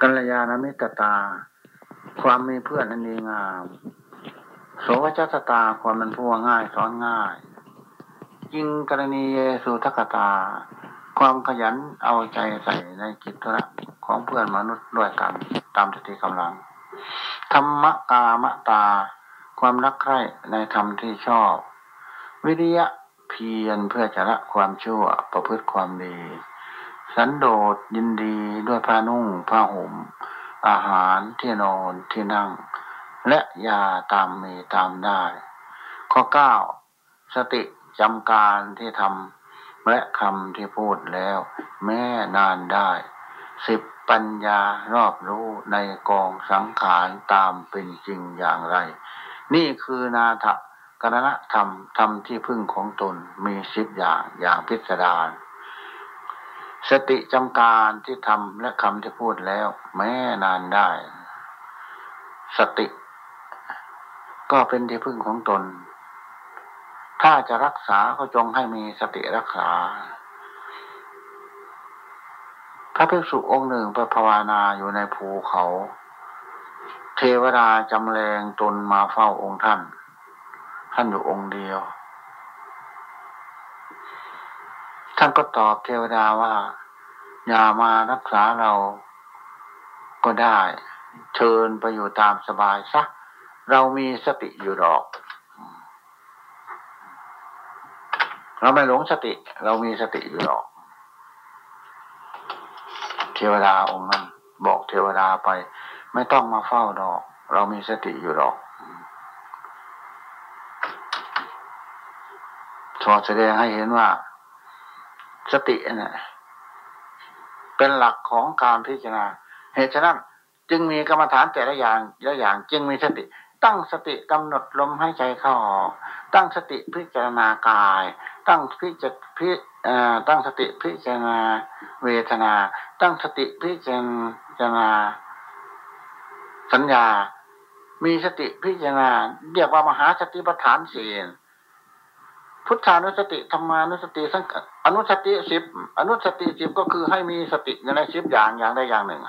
กัลยาณมิตรตา ความมีเพื่อนอันดีงาม โสวจัตตาความมันพูดง่ายสอนง่ายจิงกรณีเยสุทกตา ความขยันเอาใจใส่ในกิจธุระของเพื่อนมนุษย์ด้วยกันตามสติกำลัง ธรรมกามตา ความรักใคร่ในธรรมที่ชอบ วิริยะเพียรเพื่อจะละความชั่วประพฤติความดี สันโดษยินดีด้วยผ้านุ่งผ้าห่มอาหารที่นอนที่นั่ง และยาตามมีตามได้ ข้อเก้าสติจำการที่ทำและคำที่พูดแล้ว แม้นานได้สิบปัญญารอบรู้ในกองสังขารตามเป็นจริงอย่างไร นี่คือนาถกรณธรรมธรรมที่พึ่งของตนมีสิบอย่างอย่างพิสดาร สติจำการที่ทำและคำที่พูดแล้ว แม้นานได้ สติ ก็เป็นที่พึ่งของตน ถ้าจะรักษาก็จงให้มีสติรักษา พระภิกษุองค์หนึ่งไปภาวนาอยู่ในภูเขา เทวดาจำแรงตนมาเฝ้าองค์ท่าน ท่านอยู่องค์เดียว ท่านก็ตอบเทวดาว่า อย่ามารักษาเราก็ได้ เชิญไปอยู่ตามสบายซะเรามีสติอยู่หรอก เราไม่หลงสติ เรามีสติอยู่หรอก เทวดาองค์นั้นบอกเทวดาไป ไม่ต้องมาเฝ้าดอก เรามีสติอยู่หรอกสอแสดงให้เห็นว่า สติเนี่ยเป็นหลักของการพิจารณา เหตุฉะนั้นจึงมีกรรมฐานแต่ละอย่างละอย่างจึงมีสติ ตั้งสติกำหนดลมให้ใจเข้าออก ตั้งสติพิจารณากาย ตั้งพิจพิตั้งสติพิจารณาเวทนา ตั้งสติพิจารณาสัญญา มีสติพิจารณาเรียกว่ามหาสติปัฏฐานสี่ พุทธานุสติธรรมานุสติสังอนุสติสิบอนุสติสิบก็คือให้มีสติในสิบอย่างอย่างใดอย่างหนึ่ง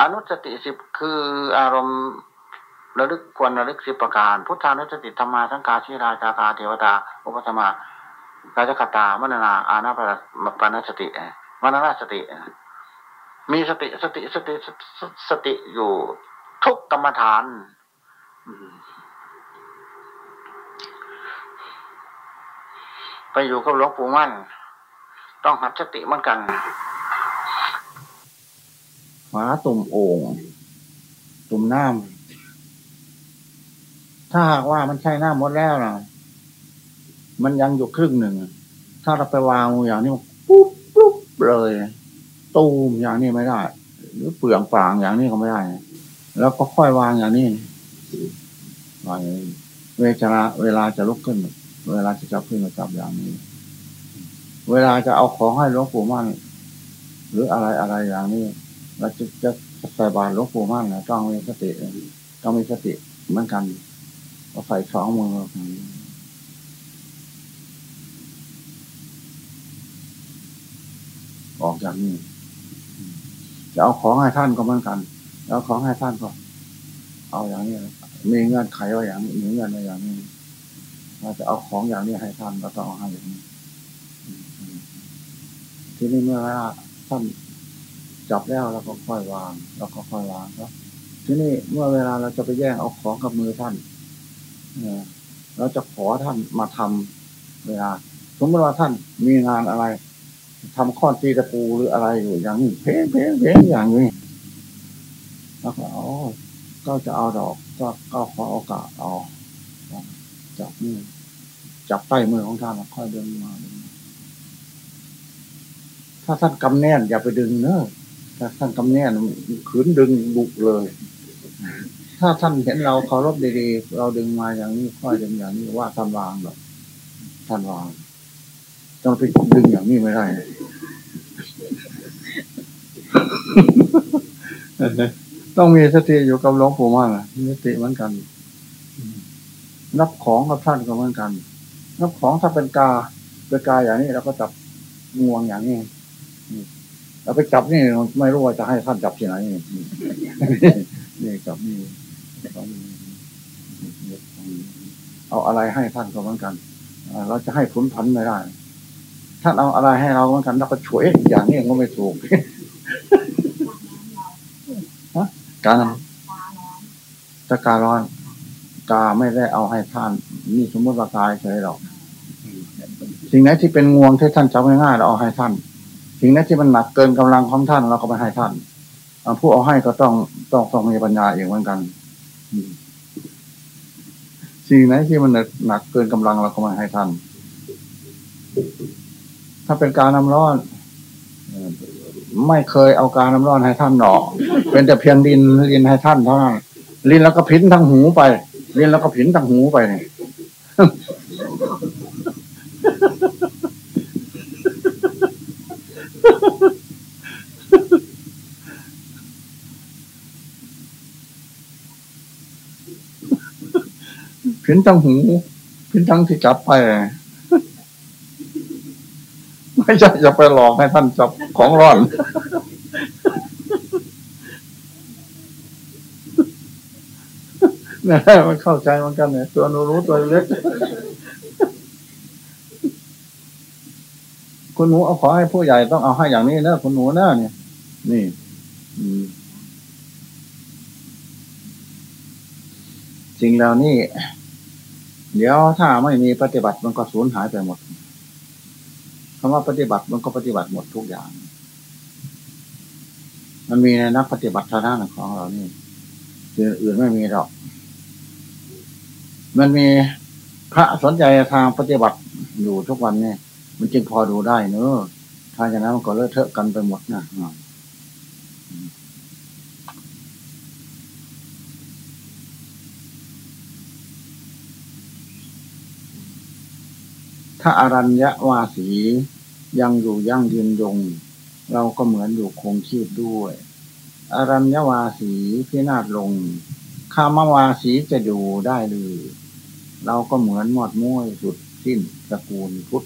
อนุสติสิบคืออารมณ์ระลึกควรระลึกสิบประการ พุทธานุสติธรรมาสังกาชิราชาคาเทวตา อุปสมากายกตามนนา อาณาปานสติมนนาสติ มีสติสติสติสติอยู่ทุกกรรมฐาน ไปอยู่กับหลวงปู่มั่น ต้องหัดสติเหมือนกันฝาตุ่มโอ่งตุ่มน้ำถ้าหากว่ามันใช่น้ำหมดแล้วนะมันยังอยู่ครึ่งหนึ่ง ถ้าเราไปวางอย่างนี้ปุ๊บปุ๊บเลย ตูมอย่างนี้ไม่ได้ หรือเปลืองฝางอย่างนี้ก็ไม่ได้ แล้วก็ค่อยวางอย่างนี้วางเวลาเวลาจะลุกขึ้น เวลาจะจับขึ้นมาจับอย่างนี้ เวลาจะเอาของให้หลวงปู่มั่นหรืออะไรอะไรอย่างนี้เราจะจะใส่บาตรหลวงปู่มั่นนะต้องมีสติต้องมีสติเหมือนกันเราใส่สองมือออกจากนี้จะเอาของให้ท่านก็เหมือนกันแล้วของให้ท่านก็ เอาอย่างนี้มีเงื่อนไขว่าอย่างนี้มีเงื่อนไว้อย่างนี้ เราจะเอาของอย่างนี้ให้ท่านก็ต้องเอาให้อย่างนี้ทีนี้เมื่อท่านจับแล้วเราก็ค่อยวางเราก็ค่อยวางครับทีนี้เมื่อเวลาเราจะไปแย่งเอาของกับมือท่านเราจะขอท่านมาทำเวลาสมมติว่าท่านมีงานอะไรทำข้อตีตะปูหรืออะไรอยู่อย่างนี้เพลงเพลงเพลงอย่างนี้แล้วก็อ๋อก็จะเอาดอกก็ก็ขอโอกาสเอาจับนี่ จับใต้มือของท่านแล้วค่อยเดินมา ถ้าท่านกำแน่นอย่าไปดึงเนอะถ้าท่านกำแน่นขืนดึงบุกเลย ถ้าท่านเห็นเราเคารพดีๆเราดึงมาอย่างนี้ค่อยดึงอย่างนี้ว่าท่านวางแบบท่านวางต้องไปดึงอย่างนี้ไม่ได้ต้องมีสติอยู่กับหลวงปู่มั่นมีสติเหมือนกันนับของกับท่านก็เหมือนกัน นับของถ้าเป็นกาเป็นกาอย่างนี้เราก็จับงวงอย่างนี้เราไปจับนี่ไม่รู้ว่าจะให้ท่านจับที่ไหนนี่จับนี่เอาอะไรให้ท่านก็เหมือนกันเราจะให้ผลพันไม่ได้ท่านเอาอะไรให้เราเหมือนกันเราก็ช่วยอย่างนี้ก็ไม่ถูกการตะการร้อน กาไม่ได้เอาให้ท่าน นี่สมมติว่ากายเฉยหรอก สิ่งไหนที่เป็นงวงที่ท่านจำง่ายๆเราเอาให้ท่าน สิ่งไหนที่มันหนักเกินกำลังของท่านเราก็ไปให้ท่านผู้เอาให้ก็ต้องต้องต้องมีปัญญาเองเหมือนกันสิ่งไหนที่มันหนักเกินกำลังเราก็มาให้ท่าน ถ้าเป็นการน้ำร้อนไม่เคยเอาการน้ำร้อนให้ท่านหนอกเป็นแต่เพียงดินดินให้ท่านเท่านั้นลินแล้วก็พินทั้งหูไป เรียนแล้วก็ผินตั้งหูไปเนี่ยผินตั้งหูผินตั้งที่จับไป ไม่ใช่จะไปหลอกให้ท่านจับของร้อน นี่ยมันเข้าใจเหมือนกันเนี่ยตัวนูรู้ตัวเล็กคุณหนูเอาขอให้ผู้ใหญ่ต้องเอาให้อย่างนี้นะคุณหนูนะเนี่ย นี่สิ่งเหล่านี้ เดี๋ยวถ้าไม่มีปฏิบัติมันก็สูญหายไปหมดคำว่าปฏิบัติมันก็ปฏิบัติหมดทุกอย่าง มันมีในนักปฏิบัติเท่างด้นของเรานี่อื่นไม่มีหรอก มันมีพระสนใจทางปฏิบัติอยู่ทุกวันเนี่ยมันจึงพอดูได้เนอะถ้าอย่างนั้นมันก็เลอะเทอะกันไปหมดนะถ้าอารัญญวาสียังอยู่ยั่งยืนยง เราก็เหมือนอยู่คงชีพด้วย อารัญญวาสีพินาศลงคามวาสีจะอยู่ได้หรือ เราก็เหมือนหมดม้ยสุดสิ้นตระกูลพุทธ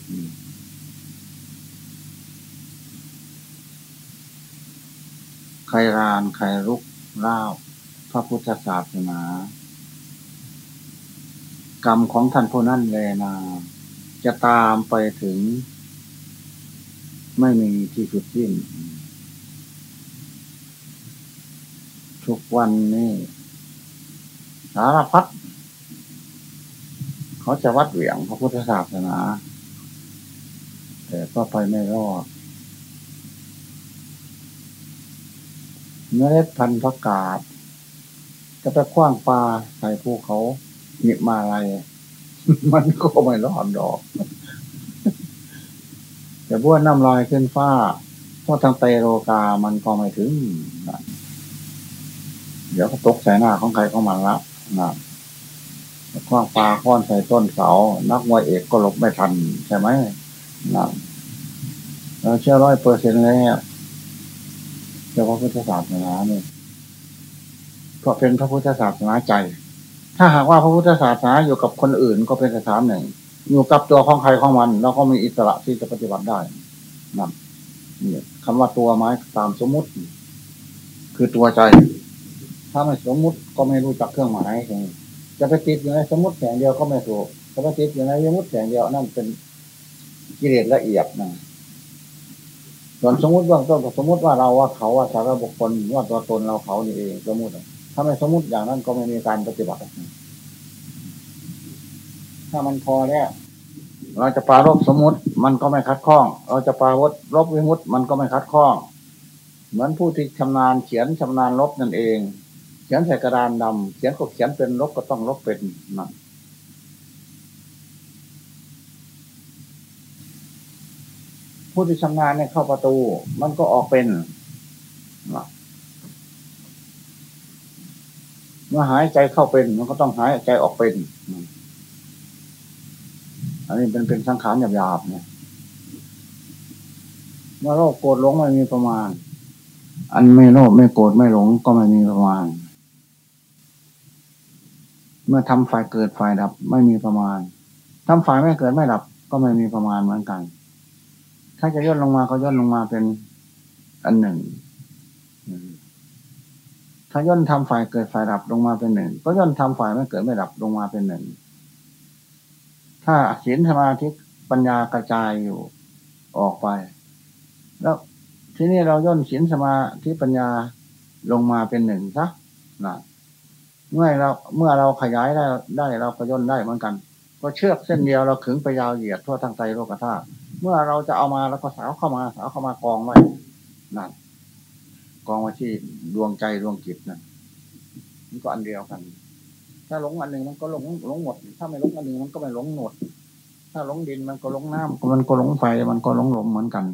ใครรานใครรุกเล่าพระพุทธศาสนากรรมของท่านผู้นั้นแลนา จะตามไปถึง ไม่มีที่สุดสิ้น ทุกวันนี้สารพัด เขาจะวัดเหวี่ยงพระพุทธศาสนา แต่ก็ไปไม่รอดเมล็ดพันธุ์ประกาศ จะไปคว้างปลาใส่ภูเขาหยิบมาอะไร มันก็ไม่รอดดอกแต่บ้วนน้ำลายขึ้นฟ้าเพราะทางเตโรกามันก็ไม่ถึง เดี๋ยวก็ตกใส่หน้าของใครของมันละนะ คว้างปลาค้อนใส่ต้นเสา นักมวยเอกก็หลบไม่ทันใช่ไหมนะเราเชื่อร้อยเปอร์เซ็นต์เลยเจ้าพระพุทธศาสนาเนี่ยเพราะเป็นพระพุทธศาสนาใจ ถ้าหากว่าพระพุทธศาสนาอยู่กับคนอื่นก็เป็นสถานหนึ่ง อยู่กับตัวของใครของมันเราก็มีอิสระที่จะปฏิบัติได้นั่นนี่คำว่าตัวไม้ตามสมมุติ คือตัวใจ ถ้าไม่สมมุติก็ไม่รู้จักเครื่องหมายเอง จะไปติดอยู่ในสมุติแสงเดียวก็ไม่ถูกจะไปติดอยู่ในสมุติแสงเดียวนั่นเป็นกิเลสละเอียดนะส่วนสมมติว่าต้นสมมติว่าเราว่าเขาว่าสารบุคคลว่าตัวตนเราเขานี่เองสมมติถ้าไม่สมมติอย่างนั้นก็ไม่มีการปฏิบัติ ถ้ามันพอเนี่ยเราจะปารบสมมติมันก็ไม่คัดข้อง เราจะปารบลบวิมุตมันก็ไม่คัดข้อง เหมือนผู้ที่ชำนาญเขียนชำนาญลบนั่นเอง ขียนใส่กระดานดำเขียนก็เขียนเป็นลบก็ต้องลบเป็นนะผู้ที่ชำนาญเนี่ยเข้าประตู มันก็ออกเป็นนะเมื่อหายใจเข้าเป็น มันก็ต้องหายใจออกเป็น อันนี้เป็นเป็นสังขารหยาบๆเนี่ยเมื่อโรคโกรธหลงไม่มีประมาณ อันไม่โลภไม่โกรธไม่หลงก็ไม่มีประมาณ เมื่อทำฝ่ายเกิดฝ่ายดับไม่มีประมาณทำฝ่ายไม่เกิดไม่ดับ ก็ไม่มีประมาณเหมือนกัน ถ้าจะย่นลงมาก็ย่นลงมาเป็นอันหนึ่ง ถ้าย่นทำฝ่ายเกิดฝ่ายดับลงมาเป็นหนึ่ง ก็ย่นทำฝ่ายไม่เกิดไม่ดับลงมาเป็นหนึ่ง ถ้าศีลสมาธิปัญญากระจายอยู่ออกไป แล้วทีนี่เราย่นศีลสมาธิปัญญาลงมาเป็นหนึ่งซะนะ เมื่อเราเมื่อเราขยายได้ได้เราก็ย่นได้เหมือนกัน ก็เชือกเส้นเดียวเราขึงไปยาวเหยียดทั่วทั้งใจโลกธาตุเมื่อเราจะเอามาแล้วก็สาวเข้ามาสาวเข้ามากองไว้นั่นกองไว้ที่ดวงใจดวงจิตนั่นมันก็อันเดียวกัน ถ้าหลงอันหนึ่งมันก็หลงหลงหมด ถ้าไม่หลงอันหนึ่งมันก็ไม่หลงหมด ถ้าหลงดินมันก็หลงน้ำมันก็หลงไฟมันก็หลงลมเหมือนกัน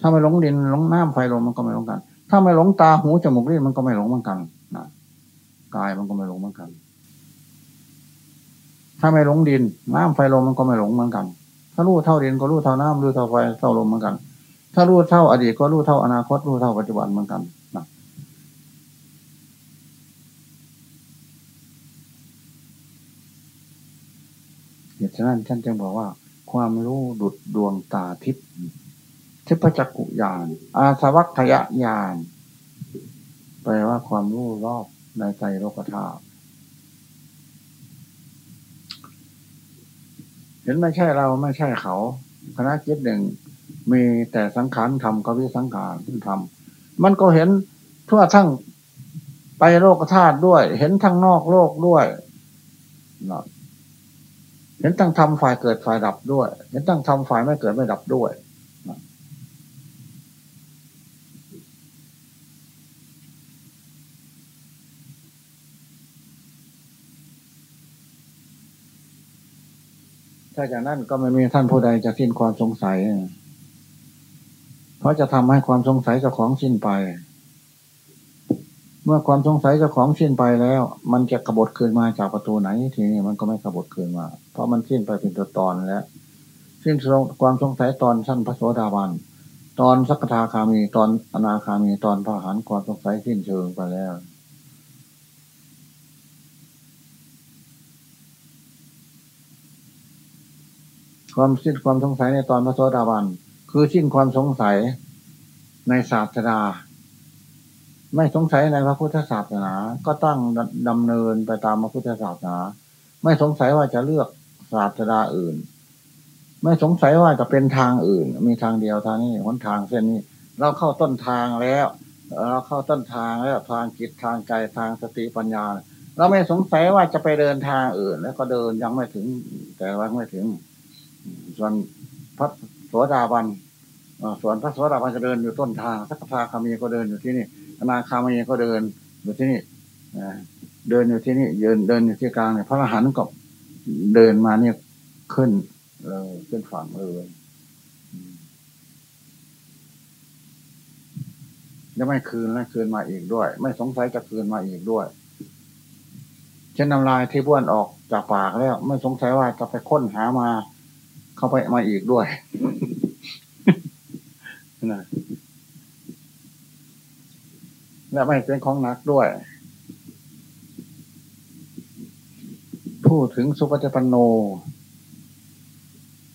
ถ้าไม่หลงดินหลงน้ำไฟลมมันก็ไม่หลงกัน ถ้าไม่หลงตาหูจมูกลิ้นมันก็ไม่หลงเหมือนกัน กายมันก็ไม่หลงเหมือนกัน ถ้าไม่หลงดิน น้ำไฟลมมันก็ไม่หลงเหมือนกัน ถ้ารู้เท่าดินก็รู้เท่าน้ำรู้เท่าไฟเท่าลมเหมือนกัน ถ้ารู้เท่าอดีตก็รู้เท่าอนาคตรู้เท่าปัจจุบันเหมือนกันนะเหตุฉะนั้นท่านจึงบอกว่า ความรู้ดุดดวงตาทิพย์ทิพจักกุญาณอาสวัคยญาณแปลว่าความรู้รอบ ในใจโลกธาตุเห็นไม่ใช่เราไม่ใช่เขาคณะจิตหนึ่งมีแต่สังขารทำก็วิสังขารทำมันก็เห็นทั่วทั้งไปโลกธาตุด้วย เห็นทั้งนอกโลกด้วยเห็นทั้งทำฝ่ายเกิดฝ่ายดับด้วย เห็นทั้งทำฝ่ายไม่เกิดไม่ดับด้วย ถ้าจากนั้นก็ไม่มีท่านผู้ใดจะสิ้นความสงสัย เพราะจะทำให้ความสงสัยเจ้าของสิ้นไป เมื่อความสงสัยเจ้าของสิ้นไปแล้ว มันจะกบฏคืนมาจากประตูไหนทีนี้มันก็ไม่กบฏคืนมา เพราะมันสิ้นไปเป็นตัวตอนแล้วสิ้นความสงสัยตอนสั้นพระโสดาบันตอนสักทาคามีตอนอนาคามีตอนพระหันความสงสัยสิ้นเชิงไปแล้ว ความสิ้นความสงสัยในตอนพระโสดาบัน คือสิ้นความสงสัยในศาสนาไม่สงสัยในพระพุทธศาสนา ก็ตั้งดำเนินไปตามพระพุทธศาสนา ไม่สงสัยว่าจะเลือกศาสนาอื่น ไม่สงสัยว่าจะเป็นทางอื่น มีทางเดียวทางนี้หนทางเส้นนี้ เราเข้าต้นทางแล้ว เราเข้าต้นทางแล้วทางจิตทางใจทางสติปัญญา เราไม่สงสัยว่าจะไปเดินทางอื่น แล้วก็เดินยังไม่ถึง แต่ว่าไม่ถึง ส่วนพระโสดาบันส่วนพระโสดาบันจะเดินอยู่ต้นทางสักพาคามีก็เดินอยู่ที่นี่อนาคามีก็เดินอยู่ที่นี่เดินอยู่ที่นี่เดินเดินอยู่ที่กลางเนี่ยพระอรหันต์ก็เดินมาเนี่ยขึ้นเลยขึ้นฝั่งเลยจะไม่คืนแล้วคืนมาอีกด้วย ไม่สงสัยจะคืนมาอีกด้วย เช่นน้ำลายที่บ้วนออกจากปากแล้ว ไม่สงสัยว่าจะไปค้นหามา เข้าไปมาอีกด้วยนะและไม่เป็นของหนักด้วย พูดถึงสุปฏิปันโน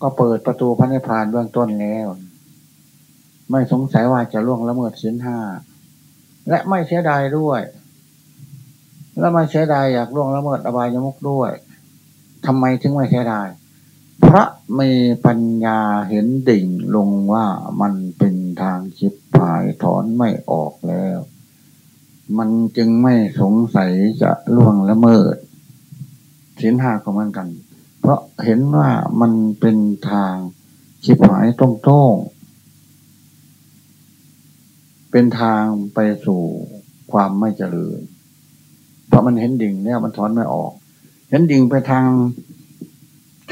ก็เปิดประตูพระนิพพานเบื้องต้นแล้ว ไม่สงสัยว่าจะล่วงละเมิดสินห้า และไม่เสียดายด้วย และไม่เสียดายอยากล่วงละเมิดอบายมุกด้วยทำไมถึงไม่เสียดาย พระมีปัญญาเห็นดิ่งลงว่ามันเป็นทางคิดผายถอนไม่ออกแล้ว มันจึงไม่สงสัยจะล่วงละเมิดสินหาของมันกัน เพราะเห็นว่ามันเป็นทางคิดหายตรงๆเป็นทางไปสู่ความไม่เจริญ เพราะมันเห็นดิ่งเนี่ยมันถอนไม่ออก เห็นดิ่งไปทาง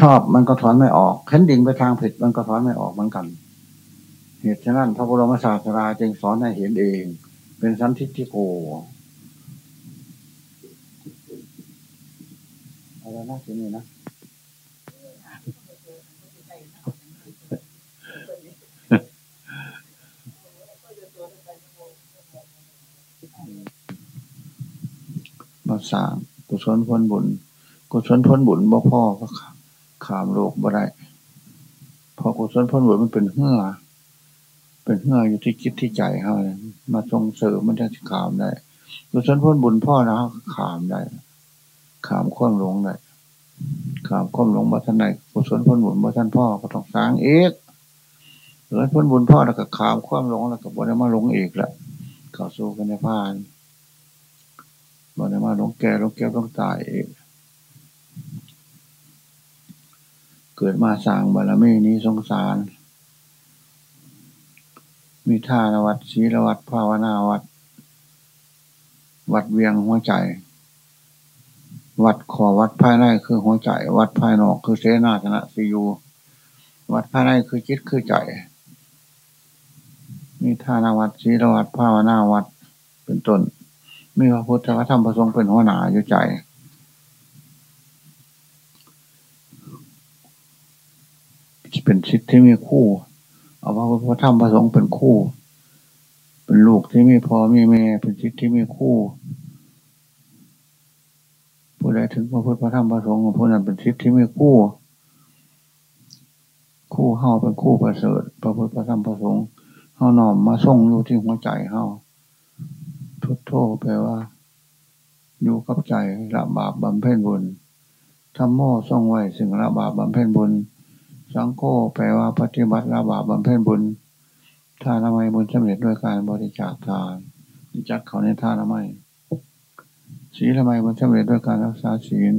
ชอบมันก็ถอนไม่ออกเขันดิ่งไปทางผิดมันก็ถอนไม่ออกเหมือนกัน เหตุฉะนั้นพระบรมศาสดาจึงสอนให้เห็นเอง เป็นสันทิฏฐิโกอะไรนะทีนี้นะมาสางกุศลพ้นบุญกุศลพ้นบุญบ่พ่อก็ค่ะ ขามโลกบ่ได้พอกุศลพ้นบุญมันเป็นเหื่อเป็นเงื่ออยู่ที่คิดที่ใจเขามาส่งเสริมมันจะขามได้กุศลพ้นบุญพ่อนะขามได้ขามข้อมหลงได้ขามข้อมหลงมาท่านไหนกุศลพ้นบุญมาท่านพ่อก็ต้องสร้างเอกหรือพ้นบุญพ่อแล้วก็ขามข้อมหลงแล้วก็บ่ได้มาหลงเอกละเข้าสู่กันในพานบ่ได้มาหลงแก่หลงแก่ต้องตายเอก เกิดมาสร้างบารมีนี้สงสาร มีท่านวัดศีลวัดภาวนาวัด วัดเวียงหัวใจ วัดขอวัดภายในคือหัวใจ วัดภายนอกคือเสนาสนะสียูวัดภายในคือจิตคือใจ มีท่านวัดศีลวัดภาวนาวัดเป็นต้นมีพระพุทธธรรมประสงค์เป็นหัวหน้าอยู่ใจ เป็นชิดที่มีคู่ เอาว่าพระธรรมประสงค์เป็นคู่ เป็นลูกที่มีพ่อมีแม่ เป็นชิดที่มีคู่ผู้ใดถึงพระพุทธพระธรรมพระสงฆ์ผู้นั้นเป็นชิดที่มีคู่ คู่เฮาเป็นคู่ประเสริฐพระพุทธพระธรรมพระสงฆ์เฮาหน่อมมาส่งอยู่ที่หัวใจเฮาทุตโทแปลว่า อยู่กับใจละบาปบำเพ็ญบุญทำโม่ส่งไว้สิ่งละบาปบำเพ็ญบุญ สังโฆแปลว่าปฏิบัติละบาปบำเพ็ญบุญท่านามัยบุญสำเร็จด้วยการบริจาคทานจัดเขาในท่านามัยศีลไมบุญสำเร็จด้วยการรักษาศีล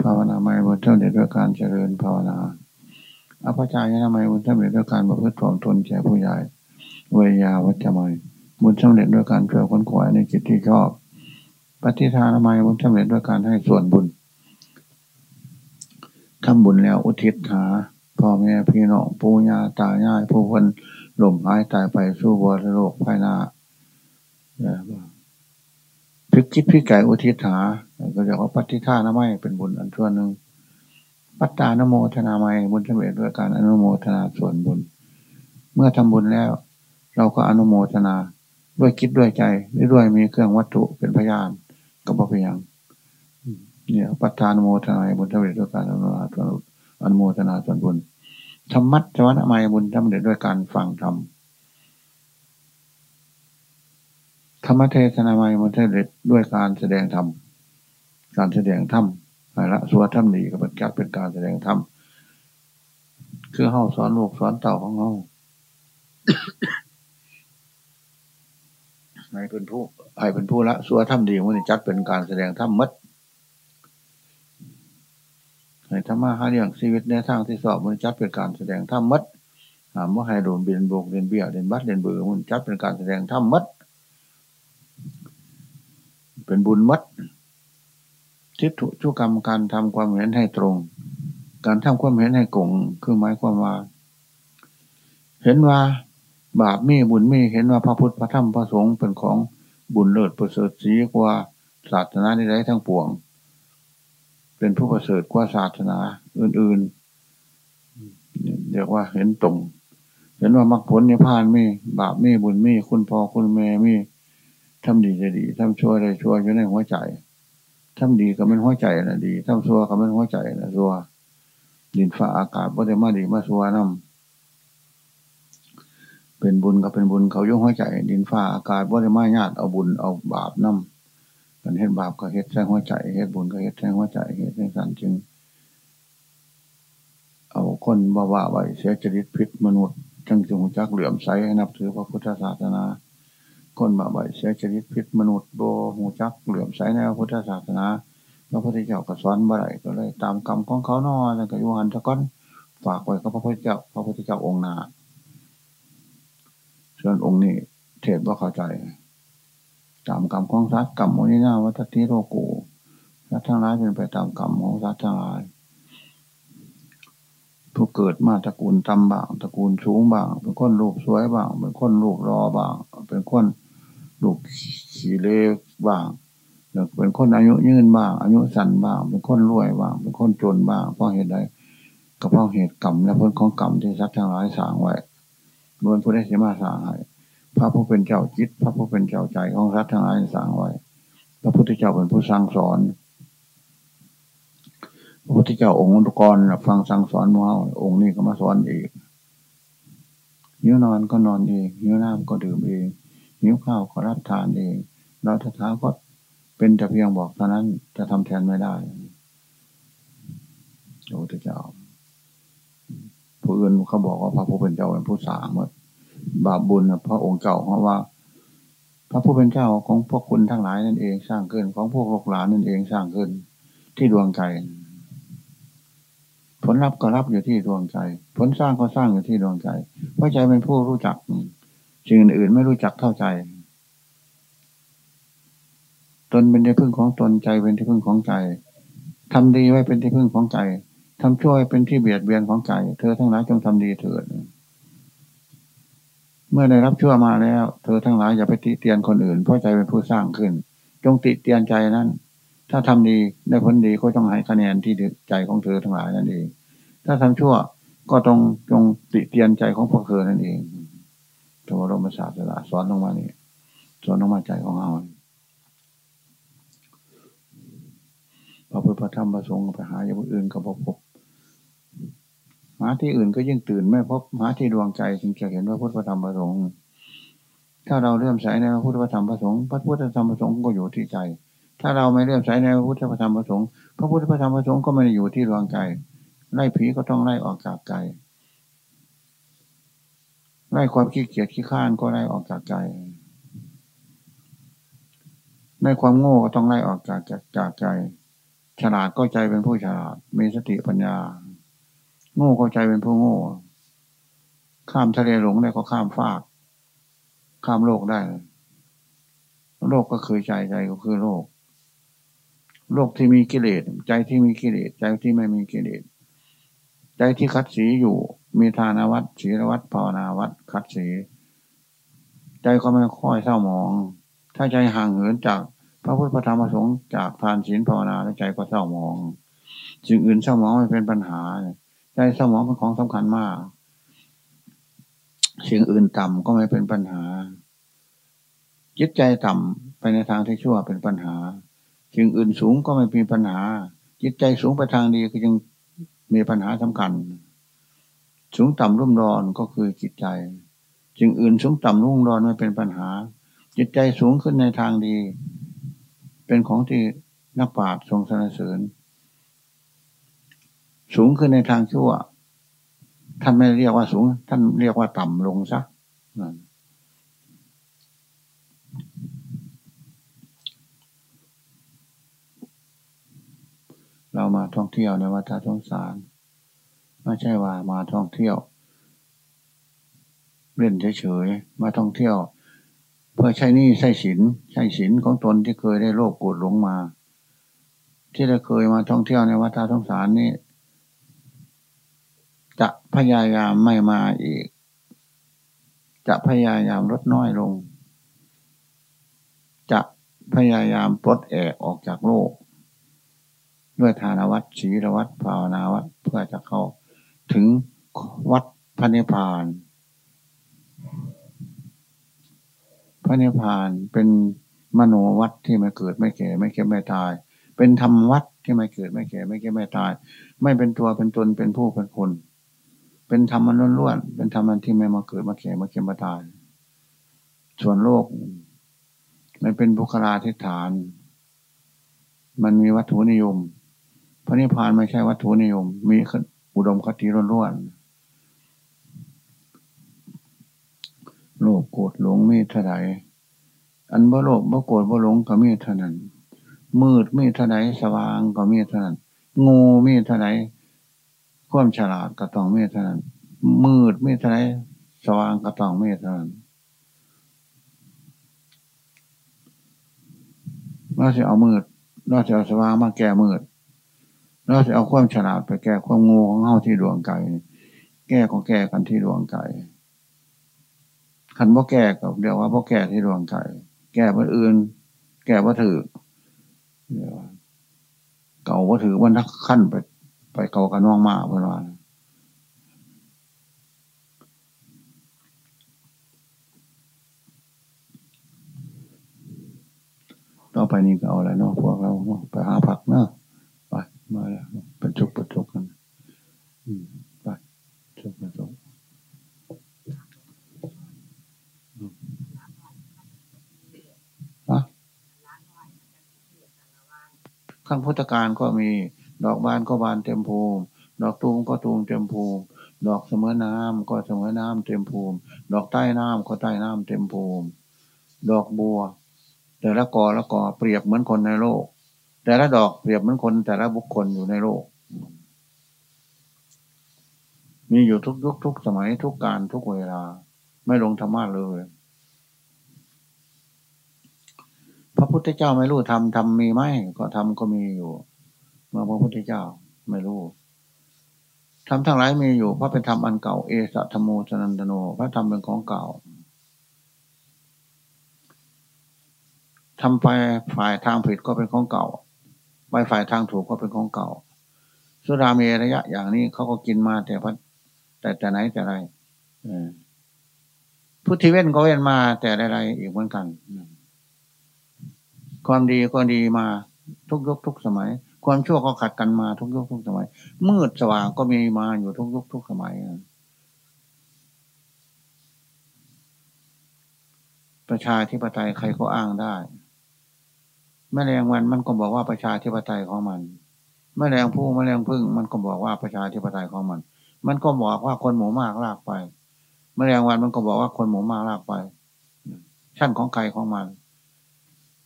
ภาวนาไมบุญสำเร็จด้วยการเจริญภาวนาอภิจายนามัยบุญสำเร็จด้วยการประพฤติถ่อมตนแก่ผู้ใหญ่เวยาวัจจะมัยบุญสำเร็จด้วยการเพื่อคนขวายในจิตที่ชอบ ปฏิทานามัยบุญสำเร็จด้วยการให้ส่วนบุญทำบุญแล้วอุทิศหา พ่อแม่พี่น้องปู่ย่าตายายผู้คนหล่มหายตายไปสู้วัวโลกภายนาพิกิจพิไก่อุทิศหาก็จะว่าปฏิท่านาไม่เป็นบุญอันส่วนหนึ่งปัตตานโมทนาไม่บุญสำเร็จด้วยการอนุโมทนาส่วนบุญ เมื่อทำบุญแล้ว เราก็อนุโมทนาด้วยคิดด้วยใจด้วยมีเครื่องวัตถุเป็นพยานกับพยางเนี่ยปัตตานโมทนาบุญสำเร็จด้วยการอนุโมทนาส่วนบุญ ธรรมัตจวันามัยบุญทำเร็จด้วยการฟังธรรมธรรมเทศนามัยบุญสำเร็จด้วยการแสดงธรรมการแสดงธรรมละสวธรรมดีกับเป็นการเป็นการแสดงธรรมคือเฮาสอนลูกสอนเต่าของเฮาให้เป็นผู้ให้เป็นผู้ละสวธรรมดีมันจัดเป็นการแสดงธรรมมัด ให้ธรรมะหาเรื่องชีวิตในทางที่สอบมันจัดเป็นการแสดงธรรมมัดหามว่าให้โดนเบียนโบกเรียนเบี้ยเรียนบัดเรียนเบื่อมันจัดเป็นการแสดงธรรมมัดเป็นบุญมัดทิฏฐุชุกรรมการทำความเห็นให้ตรง การทำความเห็นให้กงคือหมายความว่า เห็นว่าบาปมีบุญมีเห็นว่าพระพุทธพระธรรมพระสงฆ์เป็นของบุญเลิศประเสริฐสีกว่าศาสนาใดๆทั้งปวง เป็นผู้ประเสริฐกว่าศาสนาอื่นๆเรียกว่าเห็นตรง เห็นว่ามรรคผลในพานมีบาปมีบุญมีคุณพ่อคุณแม่มีทำดีจะดีทำชั่วได้ชั่วอยู่ในหัวใจทำดีก็เป็นหัวใจนะดีทำชั่วก็เป็นหัวใจนะชั่วดินฟ้าอากาศบ่ได้มาดีมาชั่วน้ำเป็นบุญก็เป็นบุญเขายุ่งหัวใจ ดินฟ้าอากาศบ่ได้มาญาติเอาบุญเอาบาปน้ำ กันเฮ็ดบาปก็เฮ็ดแท้งหัวใจเฮ็ดบุญก็เฮ็ดแท้งหัวใจเฮ็ดแท้งสันจึง เอาคนบ้าว่าไว้เสียจริตพิษมนุษย์จังจงจักเหลื่อมใสให้นับถือพระพุทธศาสนา คนบ้าไว้เสียจริตพิษมนุษย์โบหูจักเหลื่อมใสในพระพุทธศาสนาพระพุทธเจ้าก็สอนบ่ไรก็เลย ตามกรรมของเขานอแล้วก็ยุหันตะก้อนฝากไว้กับพระพุทธเจ้า พระพุทธเจ้าองค์นาส่วนองค์นี้เทศว่าเข้าใจ ตามกรรมของสัตว์กรรมโมนินาวัตติโรกูสัตว์ทั้งหลายเป็นไปตามกรรมของสัตว์ทั้งหลายผู้เกิดมาตระกูลตำบางตระกูลสูงบางเป็นคนลูกสวยบางเป็นคนลูกรอบางเป็นคนลูกขี่เล็กบางเป็นคนอายุยืนบางอายุสั้นบาง เป็นคนรวยบางเป็นคนจนบางเพราะเหตุใดก็เพราะเหตุกรรมและผลของกรรมที่สัตว์ทั้งหลายสร้างไว้ล้วนผู้ได้เสียมาสร้างให้ ระผู้เป็นเจ้าจิต พระผู้เป็นเจ้าใจของรัฐทั้งหลายสั่งไว้ พระพุทธเจ้าเป็นผู้สั่งสอน พระพุทธเจ้าองค์กรฟังสั่งสอนมาองค์นี้ก็มาสอนอีกหิวนอนก็นอนเองหิวน้ำก็ดื่มเองหิวข้าวก็รับทานเองเราทท้าก็เป็นแต่เพียงบอกเท่านั้นจะทำแทนไม่ได้พระพุทธเจ้าผู้อื่นเขาบอกว่าพระผู้เป็นเจ้าเป็นผู้สางหมด บาปบุญพระองค์เก่าเพราะว่า พระผู้เป็นเจ้าของพวกคุณทั้งหลายนั่นเองสร้างขึ้นของพวกลูกหลานนั่นเองสร้างขึ้น ที่ดวงใจ ผลรับก็รับอยู่ที่ดวงใจ ผลสร้างก็สร้างอยู่ที่ดวงใจ เพราะใจเป็นผู้รู้จักสิ่งอื่นไม่รู้จักเท่าใจ ตนเป็นที่พึ่งของตนใจเป็นที่พึ่งของใจทำดีไว้เป็นที่พึ่งของใจทำช่วยเป็นที่เบียดเบียนของใจ เธอทั้งหลายจงทำดีเถิด เมื่อได้รับชั่วมาแล้ว เธอทั้งหลายอย่าไปติเตียนคนอื่น เพราะใจเป็นผู้สร้างขึ้น จงติเตียนใจนั้น ถ้าทำดีได้ผลดีก็ต้องให้คะแนนที่ใจของเธอทั้งหลายนั่นเอง ถ้าทำชั่วก็ต้องจงติเตียนใจของพวกเธอนั่นเองธรรมรมศาสตร์สอนลงมานี่สอนลงมาใจของเราพระพุทธธรรมประสงค์ไปหาอย่างอื่นก็พบพบ หาที่อื่นก็ยิ่งตื่นไม่พบหาที่ดวงใจจึงจะเห็นว่าพุทธธรรมประสงค์ถ้าเราเริ่อมใสในพระพุทธธรรมประสงค์พระพุทธธรรมประสงค์ก็อยู่ที่ใจ ถ้าเราไม่เลื่อมใสในพระพุทธธรรมประสงค์พระพุทธธรรมประสงค์ก็ไม่ได้อยู่ที่ดวงใจไล่ผีก็ต้องไล่ออกจากใจไล่ความขี้เกียจขี้ข้านก็ไล่ออกจากใจไล่ความโง่ก็ต้องไล่ออกจากจากใจ ฉลาดก็ใจเป็นผู้ฉลาด มีสติปัญญา โง่ก็ใจเป็นผู้โง่ ข้ามทะเลหลงได้ก็ข้ามฟาก ข้ามโลกได้ โลกก็คือใจใจก็คือโลก โลกที่มีกิเลสใจที่มีกิเลสใจที่ไม่มีกิเลสใจที่คัดสีอยู่ มีทานวัตศีลวัตภาวนาวัตคัดสีใจก็ไม่ค่อยเศร้าหมอง ถ้าใจห่างเหินจากพระพุทธธรรมประสงค์จากทานศีลภาวนาแล้วใจก็เศร้าหมองสิ่งอื่นเศร้าหมองไม่เป็นปัญหาใจเศร้าหมองเป็นของสำคัญมาก สิ่งอื่นต่ำก็ไม่เป็นปัญหา จิตใจต่ำไปในทางที่ชั่วเป็นปัญหา สิ่งอื่นสูงก็ไม่มีปัญหา จิตใจสูงไปทางดีก็ยังมีปัญหาสำคัญ สูงต่ำรุ่มรอนก็คือจิตใจสิ่งอื่นสูงต่ำรุ่มรอนไม่เป็นปัญหา จิตใจสูงขึ้นในทางดี เป็นของที่นักปราชญ์ทรงสรรเสริญ สูงขึ้นในทางชั่ว ท่านไม่เรียกว่าสูง ท่านเรียกว่าต่ำลงซะนั่นเรามาท่องเที่ยวในวัฏสงสาร ไม่ใช่ว่ามาท่องเที่ยว เล่นเฉยๆมาท่องเที่ยว เพื่อใช้นี่ใช้สินใช้สินของตนที่เคยได้โลภโกรธหลงมา ที่ได้เคยมาท่องเที่ยวในวัฏสงสารนี้จะ พยายามไม่มาอีก จะพยายามลดน้อยลง จะพยายามปลดแอกออกจากโลก ด้วยทานวัดศีลวัดภาวนาวัดเพื่อจะเข้าถึงวัดพระนิพพาน พระนิพพานเป็นมโนวัดที่ไม่เกิดไม่แก่ไม่เก็บไม่ตาย เป็นธรรมวัดที่ไม่เกิดไม่แก่ไม่เก็บไม่ตาย ไม่เป็นตัวเป็นตนเป็นผู้เป็นคน เป็นธรรมมันล้วนๆเป็นธรรมันที่ไม่มาเกิดมาแก่มาเก็บมาตาย ส่วนโลก มันเป็นบุคลาธิฐาน มันมีวัตถุนิยม พระนิพพานไม่ใช่วัตถุนิยม มีอุดมคติล้วนๆโลภโกรธหลงมีเท่าไรอันบ่โลภบ่โกรธบ่หลงก็มีเท่านั้น มืดมีเท่าไรสว่างก็มีเท่านั้นงูมีเท่าไร ความฉลาดก็ต้องเมีเท่านั้น มืดมีเท่าไรสว่างก็ต้องเมีเท่านั้นเราจะเอามืดเราจะเอาสว่างมาแก้มืดเราจะเอาความฉลาดไปแก้ความงูของเฮาที่ดวงไก่แก้ก็แก้กันที่ดวงไก่ขันบ่แก้กับเดี๋ยวว่าบ่แก้ที่ดวงไก่แก้คนอื่น แก้ว่าถือเก่าว่าถือวันทักขั้นไป ไปเกากระนว่างมากเพื่อนว่าต่อไปนี้ก็เอาอะไรเนาะพวกเราไปหาผักเนาะไปมาแล้วเป็นจุกเป็นจุกกันไปจุกเป็นจุกอะข้างพุทธการก็มี ดอกบานก็บานเต็มภูมิ ดอกตูมก็ตูมเต็มภูมิ ดอกเสมอน้ำก็เสมอน้ำเต็มภูมิ ดอกใต้น้ำก็ใต้น้ำเต็มภูมิ ดอกบัว แต่ละกอละกอเปรียบเหมือนคนในโลก แต่ละดอกเปรียบเหมือนคนแต่ละบุคคลอยู่ในโลก มีอยู่ทุกยุคทุกสมัยทุกการทุกเวลา ไม่ลงธรรมะเลยพระพุทธเจ้าไม่รู้ทำทำมีไหมก็ทำก็มีอยู่ เมื่อพระพุทธเจ้าไม่รู้ทำทั้งหลายมีอยู่เพราะเป็นธรรมอันเก่าเอสะธรรมูสนันตโนพระธรรมเป็นของเก่าทำไปฝ่ายทางผิดก็เป็นของเก่าไปฝ่ายทางถูกก็เป็นของเก่า สุราเมระยะอย่างนี้เขาก็กินมาแต่พัดแต่แต่ไหนแต่ไรพุทธิเว้นก็เว้นมาแต่ใดๆอีกเหมือนกัน ความดีก็ดีมาทุกยุคทุกสมัย ความชั่วก็ขัดกันมาทุกยุคทุกสมัย มืดสว่างก็มีมาอยู่ทุกยุคทุกสมัยประชาธิปไตยใครก็อ้างได้ แม่แรงวันมันก็บอกว่าประชาธิปไตยของมัน แม่แรงผู้แม่แรงพึ่ง มันก็บอกว่าประชาธิปไตยของมัน มันก็บอกว่าคนหมูมากลากไป แม่แรงวันมันก็บอกว่าคนหมูมากลากไป ชั้นของใครของมัน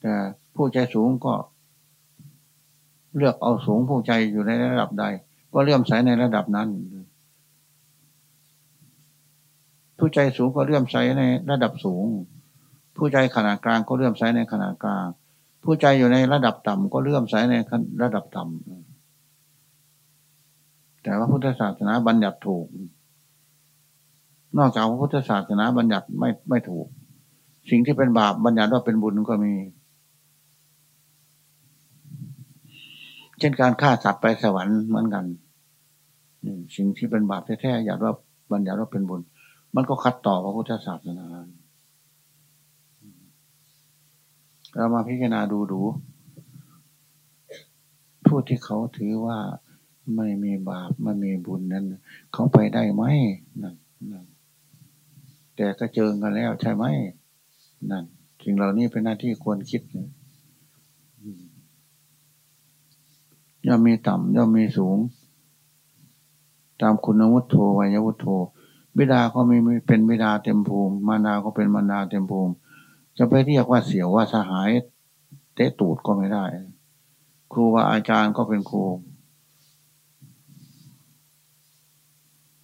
แต่ผู้ใจสูงก็ เลือกเอาสูงผู้ใจอยู่ในระดับใด ก็เลื่อมใสในระดับนั้น ผู้ใจสูงก็เลื่อมใสในระดับสูง ผู้ใจขนาดกลางก็เลื่อมใสในขนาดกลาง ผู้ใจอยู่ในระดับต่ำก็เลื่อมใสในระดับต่ำแต่ว่าพุทธศาสนาบัญญัติถูก นอกจากพุทธศาสนาบัญญัติไม่ไม่ถูก สิ่งที่เป็นบาปบัญญัติว่าเป็นบุญก็มี เช่นการฆ่าสัตว์ไปสวรรค์เหมือนกันสิ่งที่เป็นบาปแท้ๆอยากว่าบัญญัติว่าเป็นบุญ มันก็คัดต่อพระพุทธศาสนาเรามาพิจารณาดูดูผู้ที่เขาถือว่าไม่มีบาปไม่มีบุญนั้น เขาไปได้ไหมนั่นนั่นแต่ก็เจอกันแล้วใช่ไหมนั่นสิ่งเหล่านี้เป็นหน้าที่ควรคิดนะ ย่อมมีต่ำย่อมมีสูง ตามคุณวุฒโธวัยวุฒโธบิดาก็มีเป็นบิดาเต็มภูมิ มารดาก็เป็นมารดาเต็มภูมิ จะไปเรียกว่าเสียวว่าสหายเตะตูดก็ไม่ได้ ครูว่าอาจารย์ก็เป็นครู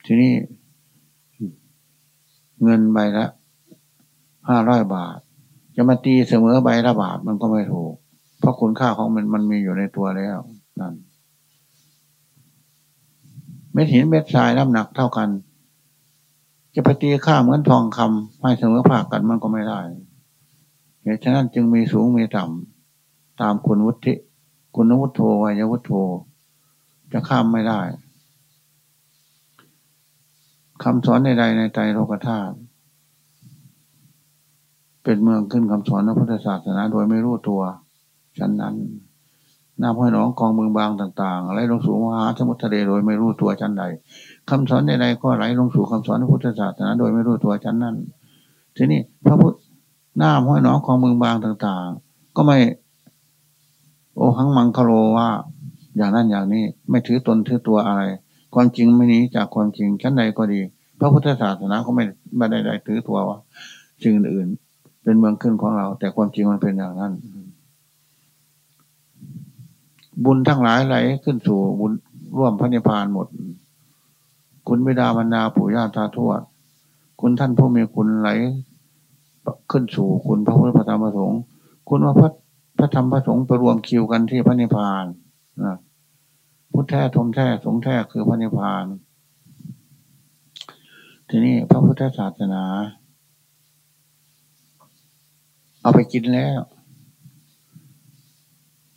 ทีนี้ เงินใบละห้าร้อยบาท จะมาตีเสมอใบละบาทมันก็ไม่ถูก เพราะคุณค่าของมันมันมีอยู่ในตัวแล้ว นั่นเม็ดหินเม็ดทรายน้ำหนักเท่ากัน จะไปตีค่าเหมือนทองคำไม่เสมอภาคกันมันก็ไม่ได้เหตุฉะนั้นจึงมีสูงมีต่ำตามคุณวุฒิคุณวุฒโธวัยวุฒโธจะข้ามไม่ได้คำสอนใดๆในใจโลกธาตุเป็นเมืองขึ้นคำสอนในพุทธศาสนาโดยไม่รู้ตัว ฉันนั้น น้ำห้อยหนองกองเมืองบางต่างๆไหลลงสู่มหาสมุทรทะเลโดยไม่รู้ตัวชั้นใดคำสอนใดๆก็ไหลลงสู่คำสอนพระพุทธศาสนาโดยไม่รู้ตัวชั้นนั้น ทีนี้พระพุทธน้ำห้อยหนองกองเมืองบางต่าง ๆ ก็ไม่ โอหังมังคโลว่า อย่างนั้นอย่างนี้ไม่ถือตนถือตัวอะไร ความจริงไม่นี้จากความจริงชั้นใดก็ดี พระพุทธศาสนาเขาไม่ไม่ได้ถือตัวว่าสิ่งอื่น เป็นเมืองขึ้นของเรา แต่ความจริงมันเป็นอย่างนั้น บุญทั้งหลายไหลขึ้นสู่บุญร่วมพระนิพพานหมด คุณวิดาบรรดาปู่ย่าตาทวด คุณท่านผู้มีคุณไหล ขึ้นสู่คุณพระพุทธธรรมพระสงฆ์คุณว่าพระพระธรรมพระสงฆ์ไปรวมคิวกันที่พระนิพพานนะพุทธแท้ทมแท้สงแท้คือพระนิพพาน ทีนี้พระพุทธศาสนา เอาไปกินแล้ว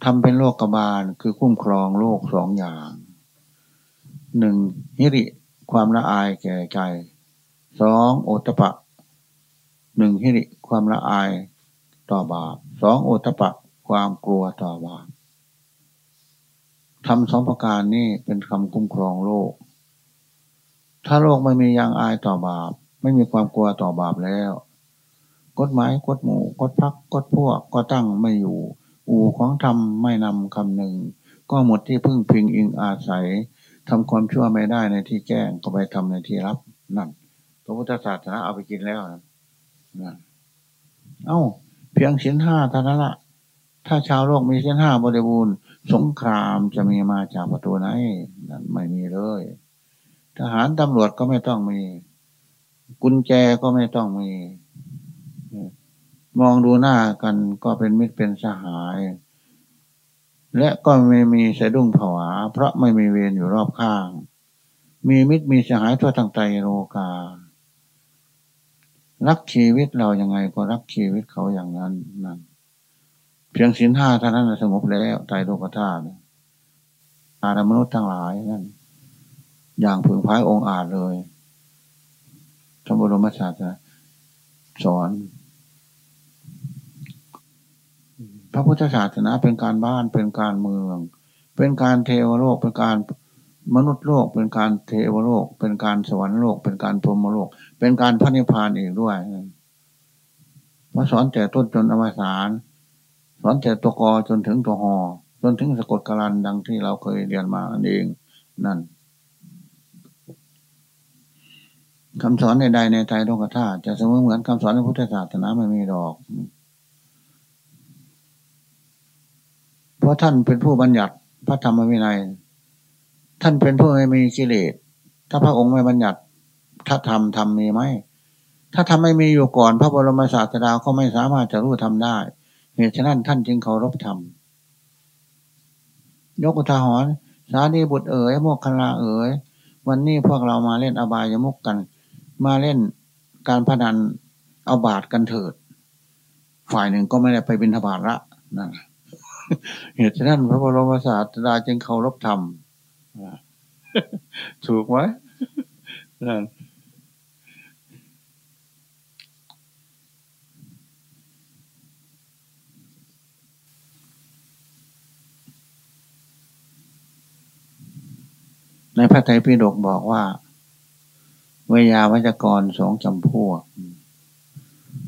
ทำเป็นโลกกบาลคือคุ้มครองโลกสองอย่างหนึ่งฮิริความละอายแก่ใจสองโอตปะหนึ่งฮิริความละอายต่อบาปสองโอตปะความกลัวต่อบาปทำสองประการนี้เป็นคำคุ้มครองโลก ถ้าโลกไม่มียังอายต่อบาป ไม่มีความกลัวต่อบาปแล้ว กฎหมายกฎหมู่กฎพักกฎพวกก็ตั้งไม่อยู่ อู่ของธรรมไม่นำคำหนึ่ง ก็หมดที่พึ่งพิงอิงอาศัยทำความชั่วไม่ได้ในที่แจ้งก็ไปทำในที่รับนั่นพระพุทธศาสนาเอาไปกินแล้วนั่นเอ้า เพียงสินห้าเท่านั้นละถ้าชาวโลกมีสินห้าบริบูรณ์ สงครามจะมีมาจากประตูไหนนั่นไม่มีเลย ทหารตำรวจก็ไม่ต้องมี กุญแจก็ไม่ต้องมี มองดูหน้ากันก็เป็นมิตรเป็นสหาย และก็ไม่มีสะดุ้งผวา เพราะไม่มีเวรอยู่รอบข้าง มีมิตรมีสหายทั่วทั้งใจโลกา รักชีวิตเราอย่างไงก็รักชีวิตเขาอย่างนั้นนั่นเพียงสินห้าเท่านั้นสงบแล้วใจโลกธาตุอารมนุษย์ทั้งหลายนั่นอย่างผึ่งพายองค์อาจเลยธรรมบรมศาสตร์สอน พระพุทธศาสนาเป็นการบ้านเป็นการเมือง เป็นการเทวโลกเป็นการมนุษย์โลก เป็นการเทวโลก เป็นการสวรรค์โลก เป็นการพรหมโลก เป็นการพระนิพพานอีกด้วยมาสอนแต่ต้นจนอวสานสอนแต่ตัวกอจนถึงตัวหอจนถึงสะกดกรันดังที่เราเคยเรียนมาอันเองนั่นคำสอนใดๆในใจโลกธาตุจะเสมอเหมือนคำสอนในพุทธศาสนาไม่มีดอก เพ ราะท่านเป็นผู้บัญญัติพระธรรมวินัย ท่านเป็นผู้ไม่มีกิเลส ถ้าพระองค์ไม่บัญญัติถ้าทำทำมีไหม ถ้าทำไม่มีอยู่ก่อน พระบรมศาสดาก็ไม่สามารถจะรู้ทำได้ เหตุฉะนั้นท่านจึงเคารพธรรม ยกอุทาหรณ์สาดีบุตรเอ๋ยโมกขลาเอ๋ย วันนี้พวกเรามาเล่นอบายมุกกัน มาเล่นการพนันเอาบาทกันเถิด ฝ่ายหนึ่งก็ไม่ได้ไปบินทบาทละนะ เหตุฉะนั้นพระบรมศาสดาจึงเคารพธรรมถูกไหมนั่นในพระไตรปิฎกบอกว่า เวยาวัจกรสองจำพวก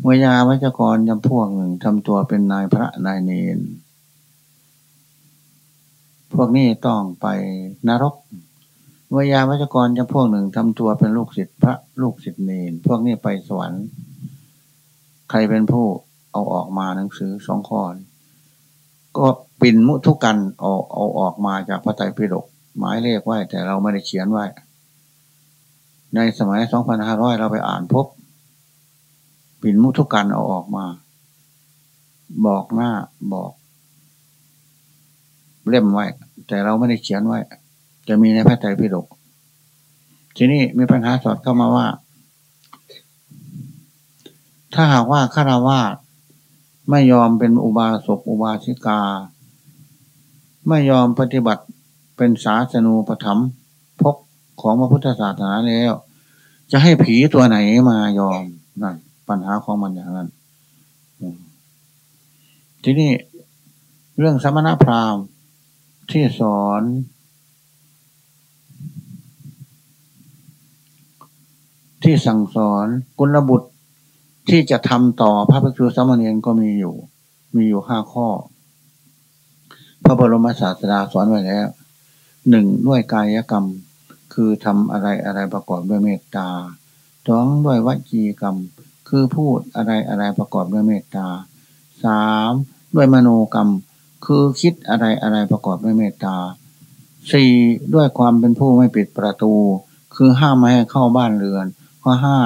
เวยาวัจกรจำพวกหนึ่งทำตัวเป็นนายพระนายเนน พวกนี้ต้องไปนรกวยาวัจกรจำพวกหนึ่งทำตัวเป็นลูกศิษย์พระลูกศิษย์เนนพวกนี้ไปสวรรค์ ใครเป็นผู้เอาออกมาหนังสือสองข้อก็ปิ่นมุทุกันเอาเอาออกมาจากพระไตรปิฎกหมายเลขไว้ แต่เราไม่ได้เขียนไว้ ในสมัยสองพันห้าร้อยเราไปอ่านพบ ปิ่นมุทุกันเอาออกมา บอกหน้าบอก เล่มไว้ แต่เราไม่ได้เขียนไว้ จะมีในพระไตรปิฎกทีนี้มีปัญหาสอดเข้ามาว่า ถ้าหากว่าฆราวาสไม่ยอมเป็นอุบาสกอุบาสิกา ไม่ยอมปฏิบัติเป็นศาสนูปธรรมพกของพระพุทธศาสนาแล้ว จะให้ผีตัวไหนมายอมนั่นปัญหาของมันอย่างนั้น ทีนี้เรื่องสมณพราหมณ์ ที่สอน ที่สั่งสอนกุลบุตรที่จะทำต่อพระภิกษุสามเณรก็มีอยู่ มีอยู่ห้าข้อ พระบรมศาสดาสอนไว้แล้วหนึ่งด้วยกายกรรม คือทำอะไรอะไรประกอบด้วยเมตตาสองด้วยวจีกรรม คือพูดอะไรอะไรประกอบด้วยเมตตาสามด้วยมโนกรรม คือคิดอะไรอะไรประกอบด้วยเมตตาสี่ด้วยความเป็นผู้ไม่ปิดประตู คือห้ามไม่ให้เข้าบ้านเรือน ข้อห้า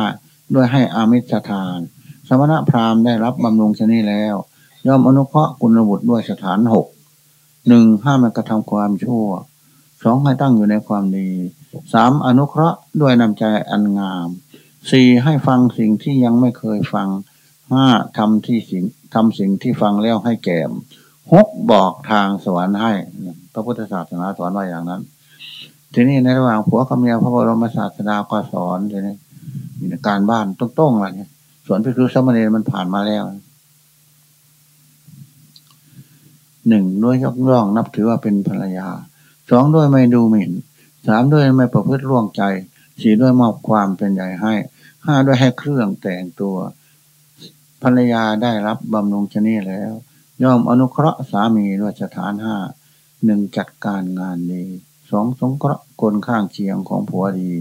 ด้วยให้อามิสทาน สมณพราหมณ์ได้รับบำรุงชนีแล้ว ย่อมอนุเคราะห์กุลบุตรด้วยสถานหกหนึ่งห้ามกระทำความชั่วสองให้ตั้งอยู่ในความดีสามอนุเคราะห์ด้วยนำใจอันงามสี่ให้ฟังสิ่งที่ยังไม่เคยฟังห้าทำที่สิ่งทำสิ่งที่ฟังแล้วให้แก่ม หกบอกทางสวรรค์ให้ พระพุทธศาสนาสอนว่าอย่างนั้น ทีนี้ในระหว่างผัวกับเมียพระบรมศาสดาก็สอนทีนี้มีการบ้านต้องๆอะไรเนี่ยสวนพิคุสมณีมันผ่านมาแล้วหนึ่งด้วยยกย่องนับถือว่าเป็นภรรยาสองด้วยไม่ดูหมิ่นสามด้วยไม่ประพฤติร่วงใจสี่ด้วยมอบความเป็นใหญ่ให้ห้าด้วยให้เครื่องแต่งตัว ภรรยาได้รับบำรุงชนีแล้ว ยอมอนุเคราะห์สามีด้วยสถานห้าหนึ่งจัดการงานดีสองสงเคราะห์คนข้างเคียงของผัวดี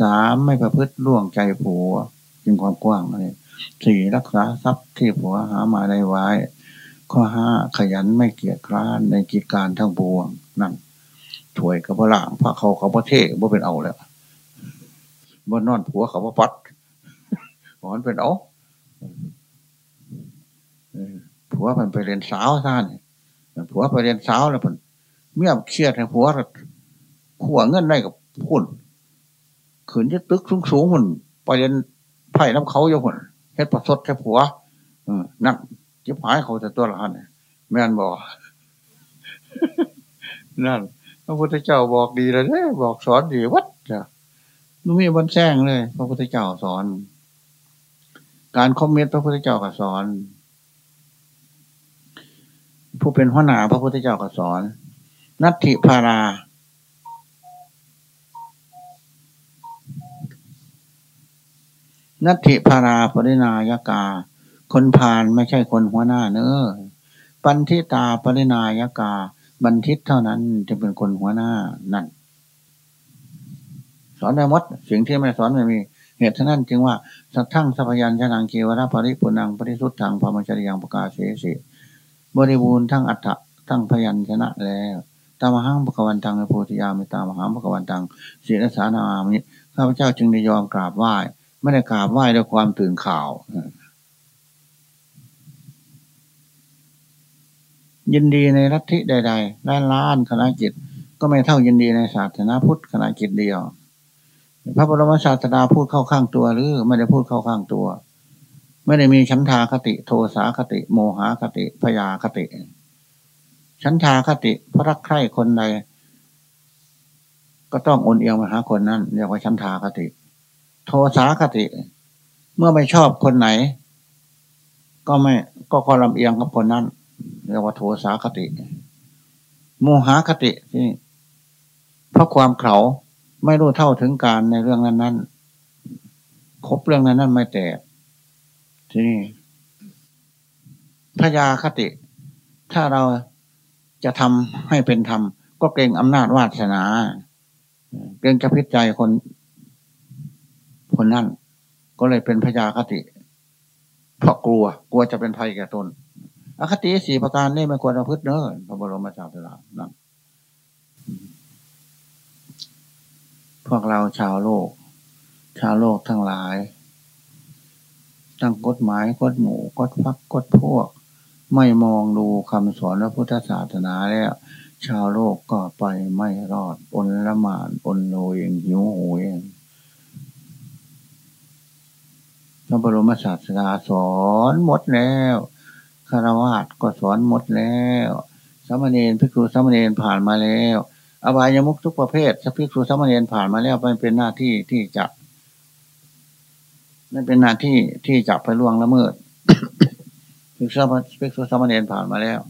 สามไม่ประพฤติล่วงใจผัวจึงความกว้างเลยสี่รักษาทรัพย์ที่ผัวหามาได้ไว้ ข้อห้าขยันไม่เกียจคร้านในกิจการทั้งปวงนั่นถวยกับพระล่างพระเขาเขาพระเทศว่าเป็นเอาแล้วบนนอนผัวเขาพระปัดหอนเป็นเอา ผัวมันไปเรียนสาวท่านผัวไปเรียนสาวแล้วมันเมียเครียดให้ผัวขัวเงินได้กับพุ่นขืนจะตึกสูงสูงมันไปเรียนไผ่น้ำเขาอยู่นเฮ็ดประสดแค่ผัวนั่งจิบหายเขาแต่ตัวละหันแม่นบอกนั่นพระพุทธเจ้าบอกดีเลยเนี่ยบอกสอนดีวัดจ้ะนุ่มีบันแซงเลย พระพุทธเจ้าสอน การคอมเมนต์พระพุทธเจ้าก็สอน ผู้เป็นหัวหน้าพระพุทธเจ้าก็สอน นัตถิพารา นัตถิพาราปรินายกา คนพานไม่ใช่คนหัวหน้าเนอปันทิตาปรินายกา บันทิตเท่านั้นจะเป็นคนหัวหน้านั่น สอนได้หมดสิ่งที่ไม่สอนไม่มีเหตุฉะนั้นจึงว่าสัททั้งสัพยัญชนะเกวราปริปุนังปริสุทธังพรมจริยังประกาศเสสิ บริบูรณ์ทั้งอัฏฐะทั้งพยัญชนะแล้วตามหังพระกวันตังในโพธิยามิตามหังพระกวันตังศีลสานามิข้าพเจ้าจึงได้ยอมกราบไหว้ไม่ได้กราบไหว้ด้วยความตื่นข่าว ยินดีในรัฐิใดๆล้านล้านคณะจิต ก็ไม่เท่ายินดีในศาสนาพุทธคณะจิตเดียว พระบรมศาสดาพูดเข้าข้างตัวหรือไม่ได้พูดเข้าข้างตัว ไม่ได้มีชั้นทาคติโทสาคติ โมหคติพยาคติ ชั้นทาคติพระรักใคร่คนใดก็ต้องอนเอียงมาหาคนนั้นเรียกว่าชั้นทาคติ โทสาคติ เมื่อไม่ชอบคนไหน ก็ไม่ก็ก็ลำเอียงกับคนนั้นเรียกว่าโทสาคติ โมหคติที่เพราะความเขาไม่รู้เท่าถึงการในเรื่องนั้นนั้นครบเรื่องนั้นนั้นไม่แตก ที่นี่พยาคติ ถ้าเราจะทำให้เป็นธรรม ก็เกรงอำนาจวาสนา เกรงจะพิจัยคน คนนั่น ก็เลยเป็นพยาคติ เพราะกลัว กลัวจะเป็นภัยแก่ตนอคติสี่ประการนี่ไม่ควรประพฤติเนอะพระบรมศาสดานั่นพวกเราชาวโลก ชาวโลกทั้งหลาย ตั้งกฎหมายกฎหมู่กฎพักกฎพวก ไม่มองดูคำสอนพระพุทธศาสนาแล้ว ชาวโลกก็ไปไม่รอดอนละหมานอนโนยหิวโหยพระบรมศาสดาสอนหมดแล้วคารวะก็สอนหมดแล้วสามเณรพิคุสามเณรผ่านมาแล้ว อบายมุกทุกประเภทสักพิคุสามเณรผ่านมาแล้วมันเป็นหน้าที่ที่จะ นั่นเป็นหน้าที่ที่จะไปล่วงละเมิดพิคุสามพิคุสามเณรผ่านมาแล้ว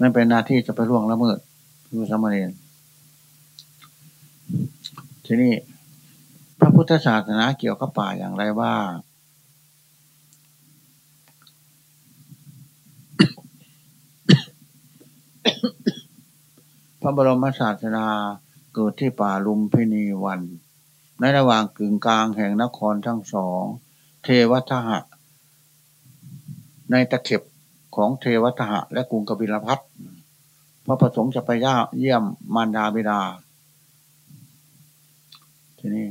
นั่นเป็นหน้าที่จะไปล่วงละเมิดพิคุสามเณรทีนี้พระพุทธศาสนาเกี่ยวกับป่าอย่างไรบ้างพระบรมศาสดาเกิดที่ป่าลุมพินีวัน ในระหว่างกึ่งกลางแห่งนครทั้งสอง เทวทหะ ในตะเข็บของเทวทหะ และกรุงกบิลพัทพระประสงค์จะไปย่าเยี่ยมมารดาบิดา ทีนี้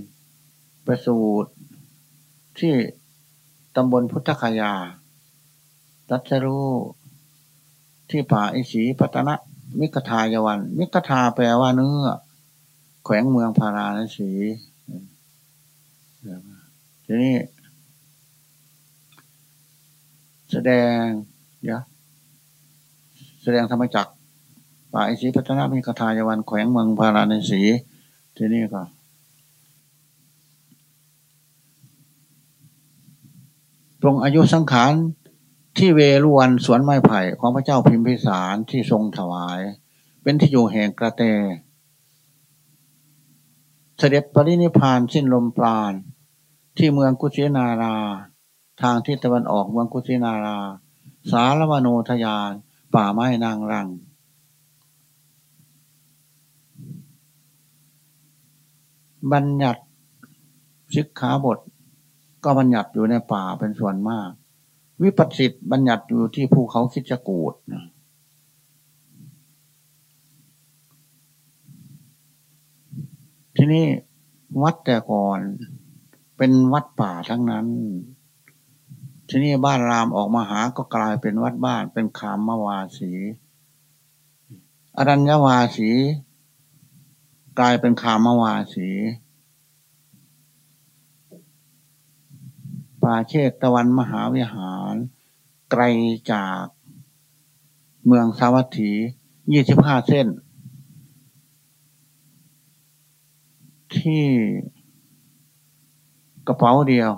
ประสูตรที่ตำบลพุทธคยาตัชรู้ที่ป่าอิสีปัตนะมิกทายวัน มิกทาแปลว่าเนื้อ แขวงเมืองพาราณสี ทีนี้ แสดง เดี๋ยว แสดงธรรมจักป่าอิสีพัฒนามิกทายวันแขวงเมืองพาราณสีทีนี้ก็ตรงอายุสังขารที่เวรุวันสวนไม้ไผ่ของพระเจ้าพิมพิสารที่ทรงถวาย เป็นที่อยู่แห่งกระเต เสด็จปรินิพานสิ้นลมปราณ ที่เมืองกุชินารา ทางที่ตะวันออกเมืองกุชินารา สารวโนทยาน ป่าไม้นางรัง บัญญัติชิกขาบท ก็บัญญัติอยู่ในป่าเป็นส่วนมาก วิปัสสิตบัญญัติอยู่ที่ภูเขาคิจกูดที่นี่วัดแต่ก่อน เป็นวัดป่าทั้งนั้น ที่นี่บ้านรามออกมาหาก็กลายเป็นวัดบ้านเป็นขามมาวาสีอรัญญวาสี กลายเป็นขามมาวาสีป่าเชตตะวันมหาวิหาร ไกลจากเมืองสาวัตถียี่สิบห้าเส้น ที่ กระเป๋าเดียว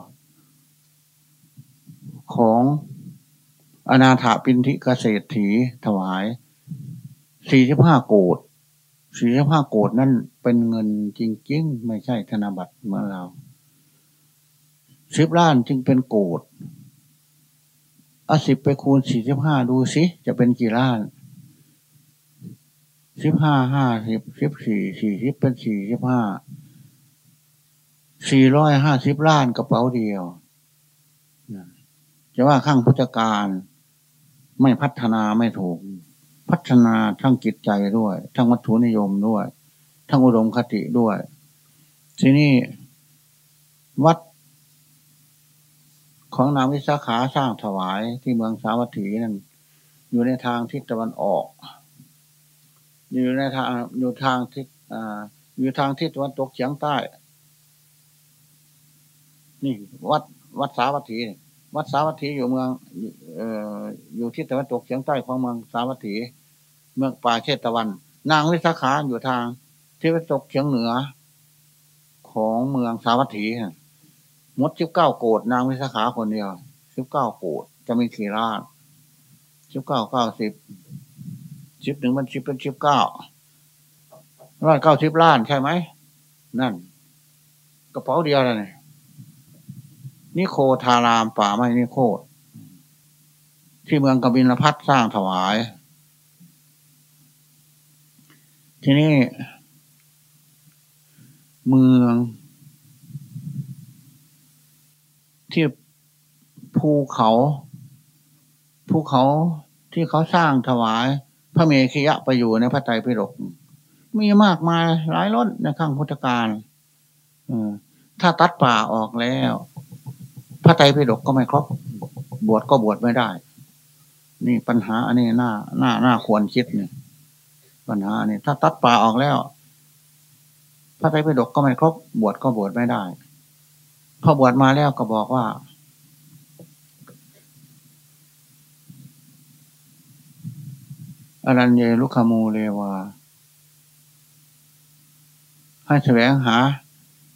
ของอนาถาปินทิเกษตรถีถวายสี่สิบห้าโกดสี่สิบห้าโกดนั่นเป็นเงินจริง ๆ ไม่ใช่ธนบัตรเมื่อเราสิบล้านจึงเป็นโกดเอาสิบไปคูณสี่สิบห้าดูสิจะเป็นกี่ล้านสิบห้าห้าสิบสิบสี่สี่สิบเป็นสี่สิบห้า สี่ร้อยห้าสิบล้านกระเป๋าเดียวจะว่าข้างพุทธการไม่พัฒนาไม่ถูก พัฒนาทั้งจิตใจด้วย ทั้งวัตถุนิยมด้วย ทั้งอุดมคติด้วย ที่นี่วัด ของนางวิสาขาสร้างถวายที่เมืองสาวัตถีนั่นอยู่ในทางทิศตะวันออก อยู่ในทางอยู่ทางทิศอ่าอยู่ทางทิศตะวันตกเฉียงใต้ นี่วัดวัดสาวัตถีวัดสาวัตถีอยู่เมืองเอ่ออยู่ทิศตะวันตกเฉียงใต้ของเมืองสาวัตถี เมืองป่าเชตตะวัน นางวิสาขาอยู่ทางทิศตะวันตกเฉียงเหนือ ของเมืองสาวัตถีมดสิบเก้าโกดนางวิสาขาคนเดียวสิบเก้าโกดจะมีขี่ราชสิบเก้าเก้าสิบสิบหนึ่งมันสิบเป็นสิบเก้าร้อยเก้าสิบล้านใช่ไหมนั่น กระเป๋าเดียวเลย นี่โคทารามป่าไม้นิโคตที่เมืองกบินพัทสร้างถวาย ที่นี่เมือง ที่ภูเขาภูเขาที่เขาสร้างถวาย พระเมขยะไปอยู่ในพระไตรปิฎกมีมากมายหลายล้นในข้างพุทธการถ้าตัดป่าออกแล้ว พระไตรปิฎกก็ไม่ครบบวชก็บวชไม่ได้ นี่ปัญหาอันนี้น่าน่าน่าควรคิดเนี่ยปัญหาอันนี้ถ้าตัดป่าออกแล้ว พระไตรปิฎกก็ไม่ครบบวชก็บวชไม่ได้พอบวชมาแล้วก็บอกว่า อรัญเยลุคามูเลวา ให้แสวงหา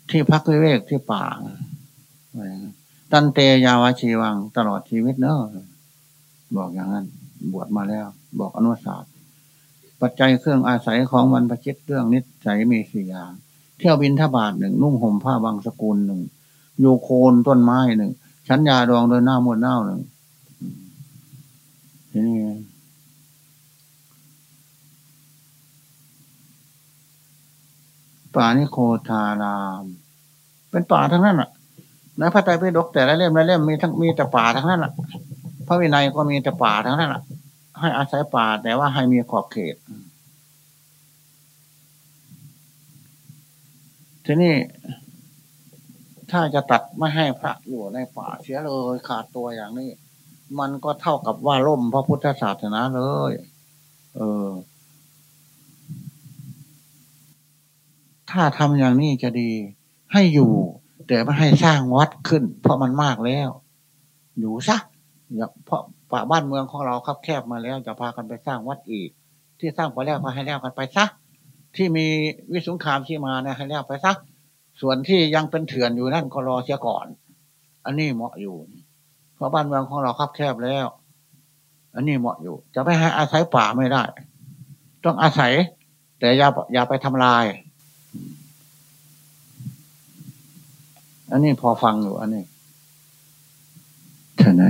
ที่พักวิเวกที่ป่า ตันเตยาวาชีวังตลอดชีวิตเนอะบอกอย่างนั้น บวชมาแล้ว บอกอนุสาสปัจจัยเครื่องอาศัยของมันประชิดเรื่องนิสัยมีสี่อย่าง เที่ยวบินทบาทหนึ่งนุ่งห่มผ้าบางสกุลหนึ่งอยู่โคนต้นไม้หนึ่งชั้นยาดองเดินหน้ามดเน่าหนึ่งทีนี้ป่านิโคทาราม เป็นป่าทั้งนั้นอะ ในพระไตรปิฎกแต่ละเล่มละเล่มมีทั้งมีแต่ป่าทั้งนั้นอะพระวินัยก็มีแต่ป่าทั้งนั้นอะให้อาศัยป่าแต่ว่าให้มีขอบเขต ทีนี้ถ้าจะตัดไม่ให้พระอยู่ในป่าเสียเลยขาดตัวอย่างนี้ มันก็เท่ากับว่าล่มพระพุทธศาสนาเลย เออ ถ้าทำอย่างนี้จะดีให้อยู่ แต่ไม่ให้สร้างวัดขึ้น เพราะมันมากแล้ว อยู่ซะอย่าเพราะป่าบ้านเมืองของเราครับแคบมาแล้วจะพากันไปสร้างวัดอีก ที่สร้างไปแล้วก็ให้แล้วกันไปซะที่มีวิสุงคามที่มาเนี่ยให้แล้วไปซะส่วนที่ยังเป็นเถื่อนอยู่นั่นก็รอเสียก่อน อันนี้เหมาะอยู่ เพราะบ้านเมืองของเราครับแคบแล้ว อันนี้เหมาะอยู่ จะไม่ให้อาศัยป่าไม่ได้ ต้องอาศัย แต่อย่าอย่าไปทำลาย อันนี้พอฟังอยู่อันนี้ท่าไหน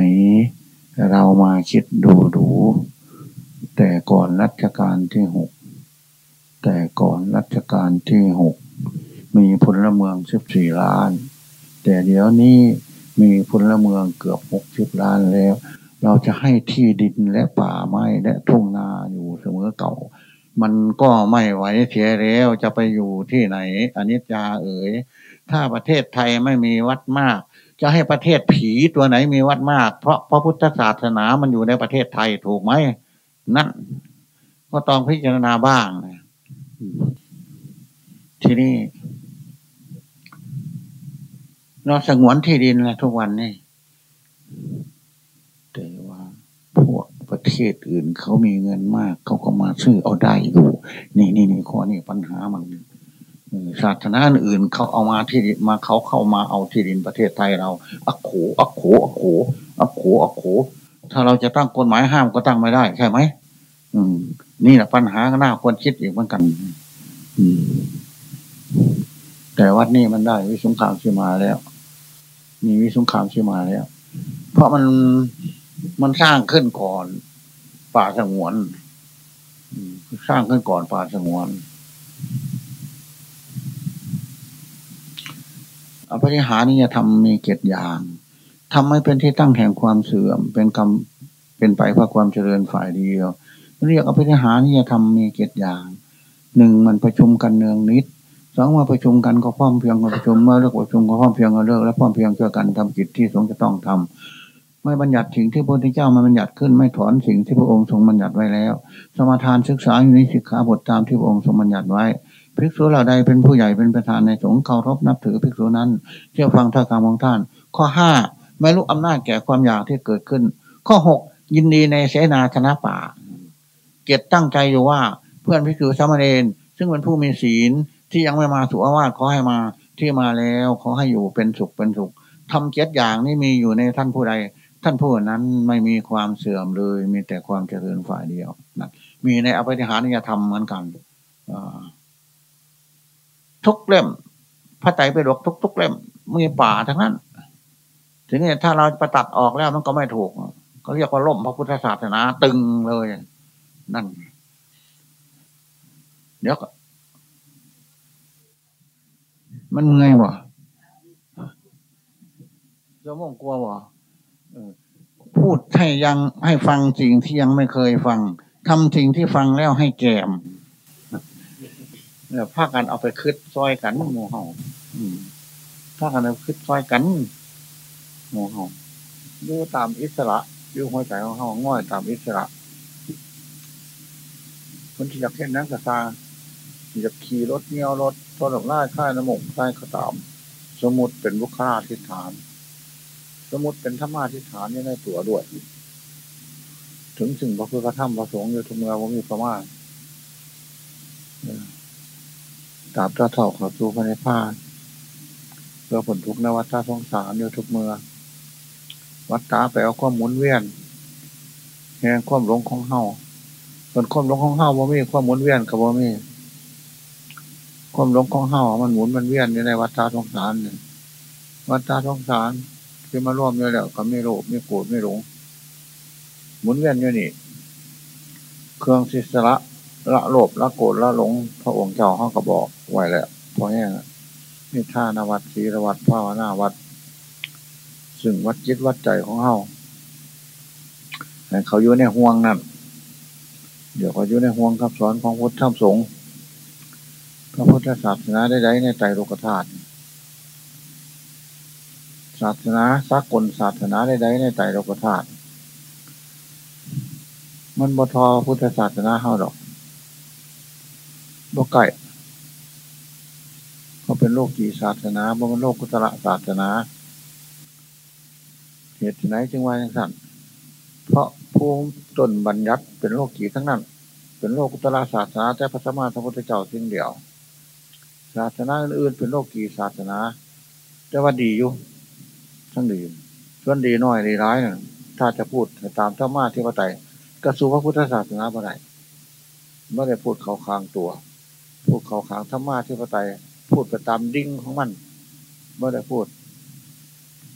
เรามาคิดดูดู แต่ก่อนรัชกาลที่หก แต่ก่อนรัชกาลที่หก มีพลเมืองสิบสี่ล้าน แต่เดี๋ยวนี้มีพลเมืองเกือบหกสิบล้านแล้ว เราจะให้ที่ดินและป่าไม้และทุ่งนาอยู่เสมอเก่า มันก็ไม่ไหวเสียแล้วจะไปอยู่ที่ไหนอนิจจาเอ๋ย ถ้าประเทศไทยไม่มีวัดมาก จะให้ประเทศผีตัวไหนมีวัดมาก เพราะพระพุทธศาสนามันอยู่ในประเทศไทยถูกไหมนั่นก็ต้องพิจารณาบ้างที่นี่เราสงวนที่ดินแล้วทุกวันนี่แต่ว่าพวกประเทศอื่นเขามีเงินมาก เขาก็มาซื้อเอาได้อยู่ นี่นี่นี่ข้อนี้ปัญหามัน ศาสนาอื่นเขาเอามาที่มาเขาเข้ามาเอาที่ดินประเทศไทยเราอักโขอักโขอักโขอักโขอักโขถ้าเราจะตั้งกฎหมายห้ามก็ตั้งไม่ได้ใช่ไหมอืม นี่แหละปัญหาก็น่าควรคิดอีกเหมือนกัน อืม แต่วัดนี้มันได้วิสุงขามชีมาแล้ว มีวิสุงขามชีมาแล้ว เพราะมันมันสร้างขึ้นก่อนป่าสงวนสร้างขึ้นก่อนป่าสงวน อภิหานี่จะทำมีเกตอย่างทำให้เป็นที่ตั้งแห่งความเสื่อม เป็นกรรมเป็นไปเพื่อความเจริญฝ่ายเดียว เรียกอภิหานี่จะทำมีเกตอย่างหนึ่งมันประชุมกันเนืองนิดสองมาประชุมกันก็พร้อมเพียงกันประชุมเมื่อเลิกประชุมก็พร้อมเพียงกันเลิกและพร้อมเพียงเพื่อกันทำกิจที่สงฆ์จะต้องทำไม่บัญญัติสิ่งที่พระพุทธเจ้ามาบัญญัติขึ้นไม่ถอนสิ่งที่พระองค์ทรงบัญญัติไว้แล้ว สมาทานศึกษาอยู่ในสิกขาบทตามที่พระองค์ทรงบัญญัติไว้ ภิกษุเหล่าใดเป็นผู้ใหญ่เป็นประธานในสงฆ์เคารพนับถือภิกษุนั้นเชื่อฟังท่าการของท่าน ข้อห้าไม่รู้อำนาจแก่ความอยากที่เกิดขึ้น ข้อหกยินดีในเสนาชนะป่า เกียรติตั้งใจอยู่ว่าเพื่อนภิกษุสามเณรซึ่งเป็นผู้มีศีลที่ยังไม่มาสู่อาวาสขอให้มาที่มาแล้วขอให้อยู่เป็นสุขเป็นสุขทำเจ็ดอย่างนี้มีอยู่ในท่านผู้ใด ท่านผู้นั้นไม่มีความเสื่อมเลย มีแต่ความเจริญฝ่ายเดียวนะมีในอภิธิหานิยธรรมเหมือนกัน ทุกเล่ม พระไตรปิฎกทุกทุกเล่มมีป่าทั้งนั้น ทีนี้ถ้าเราประตัดออกแล้วมันก็ไม่ถูกเขาเรียกว่าล่มพระพุทธศาสนาตึงเลย นั่น เดี๋ยวมันเงยวะจะมองกลัววะพูดให้ยังให้ฟังสิ่งที่ยังไม่เคยฟังทำสิ่งที่ฟังแล้วให้แกม เนี่ยพากันเอาไปคืดซอยกันหมูเห่าพากันเอาคืดซอยกันหมูเห่าอยู่ตามอิสระอยู่หัวใจของเฮาง่อยตามอิสระคนที่อยากเห็นนักษาอยากขี่รถเงี้ยวรถตอนหลังล่าค่ายน้ำมกใต้ขตาม สมุดเป็นบุคคาทิฐาน สมุดเป็นธรรมาทิฐานนี่ในตัวด้วย ถึงสิ่งพระพุทธธรรมประสงค์อยู่ทุกเมื่อว่ามีประมาณ ตราบเท่าเท่าเขาสู่พระนิพพานเพื่อผลทุกนวัฏสงสารอยู่ทุกเมื่อวัฏตาไปเอาข้อมุนเวียนแห่งความหลงของเฮาส่วนความหลงของเฮาบ่มีความหมุนเวียนกับบ่มีความหลงของเฮามันหมุนมันเวียนอยู่ในวัฏฏสงสารเนี่ยวัฏฏสงสารที่มาร่วมอยู่แล้วก็ไม่โลภไม่โกรธไม่หลงหมุนเวียนอยู่นี่ เครื่องศิสระ ละโลภละโกรธละหลง พระองค์เจ้าเขาก็บอกไว้แล้วพอแห้งนี่ท่านวัดศีรวัดภาวนาวัด ซึ่งวัดจิตวัดใจของเขาเขาอยู่ในห่วงนั่นเดี๋ยวเขาอยู่ในห่วงคำสอนของพุทธธรรมสงฆ์พระพุทธศาสนาได้ในใจโลกธาตุศาสนาสากลศาสนาได้ในใจโลกธาตุมันบทอพุทธศาสนาเฮาดอก โลกไก่เขาเป็นโลกกี่ศาสนาบ่มันโลกกุตระศาสนา เหตุไหนจึงว่าอย่างสั้นเพราะผู้ต้นบัญญัติเป็นโลกกี่ทั้งนั้น เป็นโลกกุตระศาสนาแต่พระสมมาพระพุทธเจ้าสิ่งเดียว ศาสนาอื่นๆเป็นโลกกี่ศาสนา แต่ว่าดีอยู่ทั้งดีส่วนดีน้อยดีร้ายนะถ้าจะพูดตามธรรมะที่พระไตรกระสูพระพุทธศาสนาบ่ได้ไม่ได้พูดเขาคางตัว พูดเขาขางธรรมะที่พระไตรพูดไปตามดิ้งของมันไม่ได้พูด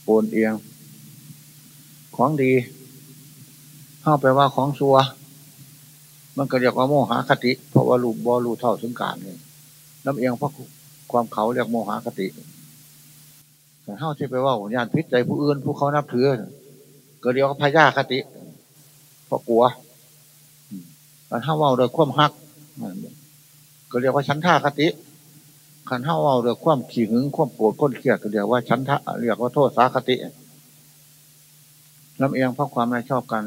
โอนเอียง ของดีเข้าไปว่าของซัว มันก็เรียกว่าโมหคติ เพราะว่ารูปบอรูเท่าถึงการเลยน้ำเอียงเพราะความเขาเรียกโมหคติแต่เข้าที่ไปว่าญาติพิษใจผู้อื่นผู้เขานับถือก็เรียกว่าพยาคติ เพราะกลัวแต่ถ้าว่าโดยความฮัก ก็เรียกว่าชั้นท่าคติขันเท้าเอาเรียกความขี้หึงความโกรธก้นเครียดก็เรียกว่าชั้นทะเรียกว่าโทษสาคติลำเอียงเพราะความไม่ชอบกัน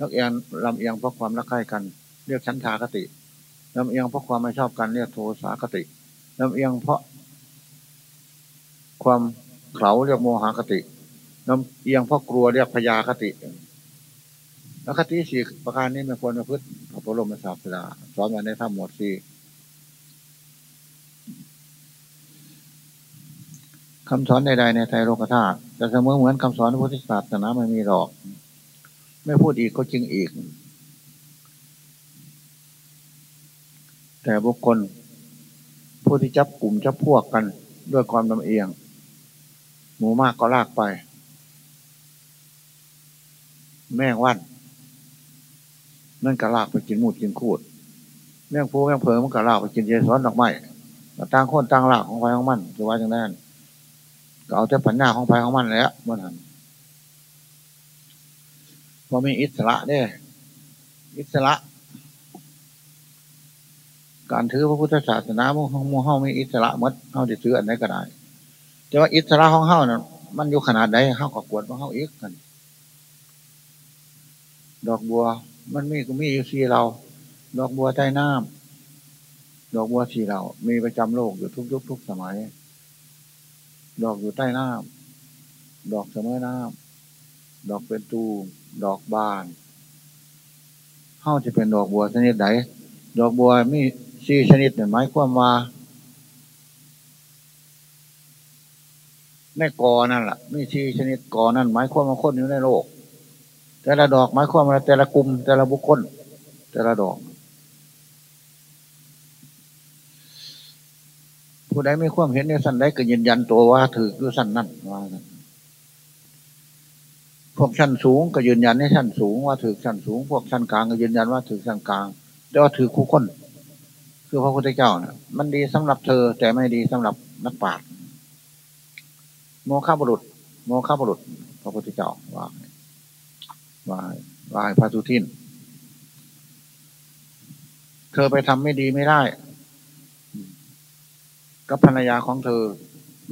ลำเอียงลำเอียงเพราะความรักใคร่กัน เรียกชั้นทาคติลำเอียงเพราะความไม่ชอบกัน เรียกโทสาคติลำเอียงเพราะ ความเขาเรียกโมหคติลำเอียงเพราะกลัวเรียกพยาคติแล้วคติสี่ประการนี้ไม่ควรมาพึ่งพระบรมศาสดาสอนมาในธรรมหมดสี่ คำสอนใดๆในไตรโลกธาตุจะเสมอเหมือนคำสอนพุทธศาสนาไม่มีหรอก ไม่พูดอีกก็จริงอีก แต่บุคคลผู้ที่จับกลุ่มจับพวกกันด้วยความลำเอียง หมูมากก็ลากไป แม่งวันนั่นก็ลากไปกินมูดกินคูด แม่งพูแม่งเผลมันก็ลากไปกินเยสอนดอกไม้ต่างคนต่างลากของไฟของมันจะว่าจังนั้น ก็เอาแต่ปัญญาของไฟของมันแล้วเมื่อนั้นพอมีอิสระเนี่ยอิสระ การถือพระพุทธศาสนามุ่งมุ่งเฮามีอิสระมดเฮาจะถืออันไหนก็ได้แต่ว่าอิสระของเฮานะ่ะมันอยู่ขนาดไหนเฮาก็กวดว่าเฮาอีกกัน ดอกบัว มันมีก็มีอยู่สี่เรา ดอกบัวใต้น้ำดอกบัวสี่เรา มีประจำโลกอยู่ทุกยุคทุกสมัย ดอกอยู่ใต้น้ำดอกเสมอน้ำดอกเป็นตูมดอกบานเข้าจะเป็นดอกบัวชนิดไหนดอกบัวมีสี่ชนิดเนี่ยหมายความว่าในกอนั่นแหละมีสี่ชนิดกอนั่นหมายความว่าคนอยู่ในโลก แต่ละดอกหมายความว่าแต่ละกลุ่มแต่ละบุคคล แต่ละดอก ผู้ใดไม่ความเห็นในสั้นใดก็ยืนยันตัวว่าถือคือสั้นนั่นว่าพวกชั้นสูงก็ยืนยันในชั้นสูงว่าถือชั้นสูง พวกชั้นกลางก็ยืนยันว่าถือชั้นกลางแต่ว่าถือคู่คนคือพระพุทธเจ้านะมันดีสำหรับเธอ แต่ไม่ดีสำหรับนักปราชญ์โมฆะบุรุษ โมฆะบุรุษ พระพุทธเจ้าว่าว่าว่าพระสุทิน เธอไปทำไม่ดีไม่ได้ กับภรรยาของเธอ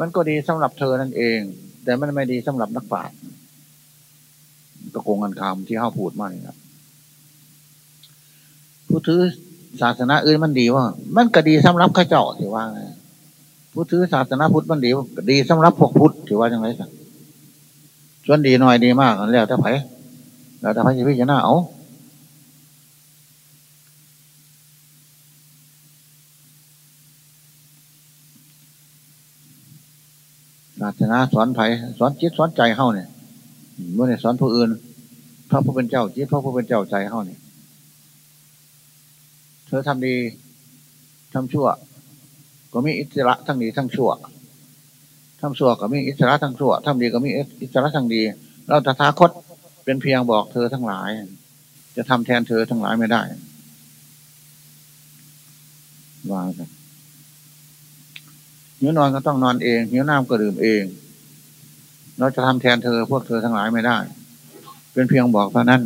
มันก็ดีสำหรับเธอนั่นเอง แต่มันไม่ดีสำหรับนักปราชญ์ตะโกงกันคำที่เขาพูดมาเนี่ยครับผู้ถือศาสนาอื่นมันดีว่า มันก็ดีสำหรับข้าเจ้าถือว่าไงผู้ถือศาสนาพุทธมันดีดีสำหรับพวกพุทธถือว่าอย่างไรสักส่วนดีหน่อยดีมากแล้วแต่ไผ่แล้วแต่ไผ่จะพิจารณาเอา ศาสนาสอนไผ่สอนจิตสอนใจเข้าเนี่ยเมื่อเนี่ยสอนผู้อื่นพระผู้เป็นเจ้าจิตพระผู้เป็นเจ้าใจเข้าเนี่ยเธอทำดีทำชั่ว ก็มีอิสระทั้งดีทั้งชั่วทำชั่วก็มีอิสระทั้งชั่วทำดีก็มีอิสระทั้งดี เราตถาคตเป็นเพียงบอกเธอทั้งหลาย จะทำแทนเธอทั้งหลายไม่ได้ว่ากัน หิวนอนก็ต้องนอนเองหิวน้ำก็ดื่มเอง เราจะทำแทนเธอพวกเธอทั้งหลายไม่ได้ เป็นเพียงบอกเท่านั้น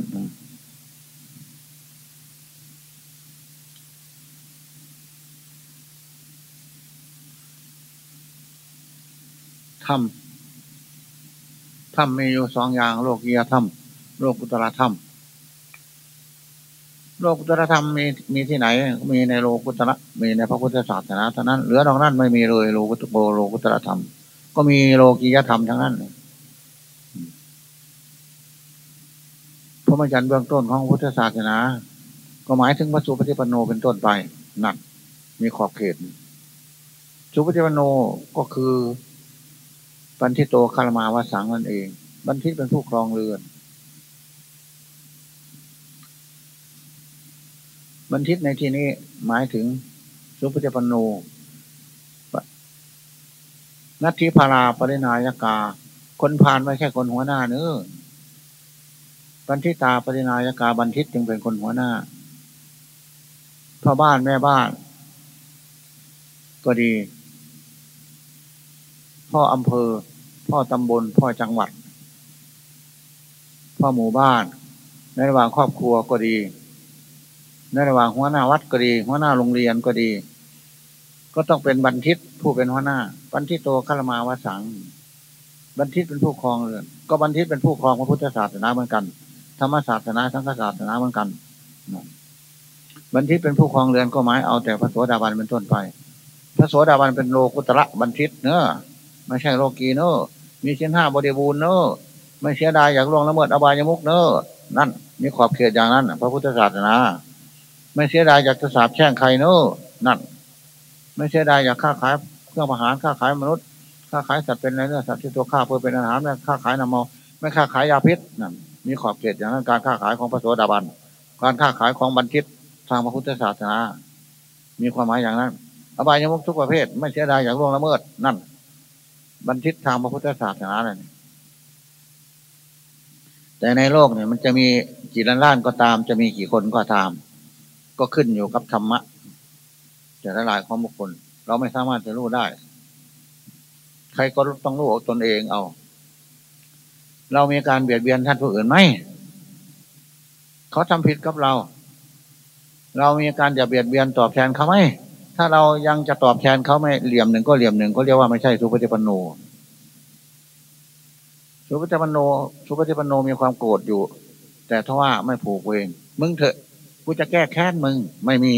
ธรรมธรรมมีอยู่สองอย่าง โลกียธรรม โลกุตระธรรม โลกุตรธรรมมีมีที่ไหน มีในโลกุตระมีในพระพุทธศาสนาเท่านั้นเหลือนอกนั้นไม่มีเลยโลกุตโกโลกุตรธรรม ก็มีโลกียธรรมทั้งนั้นพระมจันเบื้องต้นของพุทธศาสนา ก็หมายถึงพระสุปฏิปันโนเป็นต้นไปนั่นมีขอบเขตสุปฏิปันโนก็คือบันทิโตคารมาวสังนั่นเองบันทิตเป็นผู้ครองเรือน บันทิตในที่นี้หมายถึงสุปฏิปันโนนัตถิพาราปรินายกา คนพานไม่ใช่คนหัวหน้าเนื้อบันทิตาปรินายกาบันทิตจึงเป็นคนหัวหน้าพ่อบ้านแม่บ้าน ก็ดี พ่ออำเภอ พ่อตำบล พ่อจังหวัด พ่อหมู่บ้าน ในระหว่างครอบครัวก็ดี ในระหว่างหัวหน้าวัดก็ดี หัวหน้าโรงเรียนก็ดี ก็ต้องเป็นบันทิตผู้เป็นหัวหน้า บันทิตโตฆรมาวสัง บันทิตเป็นผู้ครองเรือนก็บันทิตเป็นผู้ครองพระพุทธศาสนาเหมือนกัน ธรรมศาสนาสังฆศาสนาเหมือนกันบันทิตเป็นผู้ครองเรือนก็หมายเอาแต่พระโสดาบันเป็นต้นไป พระโสดาบันเป็นโลกุตระบันทิตเนอะไม่ใช่โลกีเนอะมีเช่นห้าบริบูรณ์เนอะไม่เสียดายอยากล่วงละเมิดอบายมุกเนอะนั่นมีขอบเขตอย่างนั้นพระพุทธศาสนา ไม่เสียดายอยากจะสาบแช่งใครเนอะนั่น ไม่เสียดายอยากฆ่าขายเครื่องประหารฆ่าขายมนุษย์ค้าขายสัตว์เป็นอะไรเนื้อสัตว์ที่ตัวฆ่าเพื่อเป็นอาหารไม่ค้าขายน้ำเมาไม่ค้าขายยาพิษนั่นมีขอบเขตอย่างนั้นการค้าขายของพระโสดาบันการค้าขายของบันทิตทางพระพุทธศาสนา มีความหมายอย่างนั้น อบายยมุกทุกประเภท ไม่เสียดายอย่างล่วงละเมิด นั่น บันทิตทางพระพุทธศาสนาเลยแต่ในโลกเนี่ยมันจะมีกี่ล้านล้านก็ตาม จะมีกี่คนก็ตาม ก็ขึ้นอยู่กับธรรมะแต่ละลายของบุคคล เราไม่สามารถจะรู้ได้ ใครก็ต้องรู้ตนเองเอา เรามีการเบียดเบียนท่านผู้อื่นไหมเขาทำผิดกับเรา เรามีการจะเบียดเบียนตอบแทนเขาไหมถ้าเรายังจะตอบแทนเขาไม่เหลี่ยมหนึ่งก็เหลี่ยมหนึ่งก็เรียกว่าไม่ใช่สุปฏิปันโนสุปฏิปันโนสุปฏิปันโนมีความโกรธอยู่ แต่ถ้าว่าไม่ผูกเวงมึงเถอะ กูจะแก้แค้นมึง ไม่มี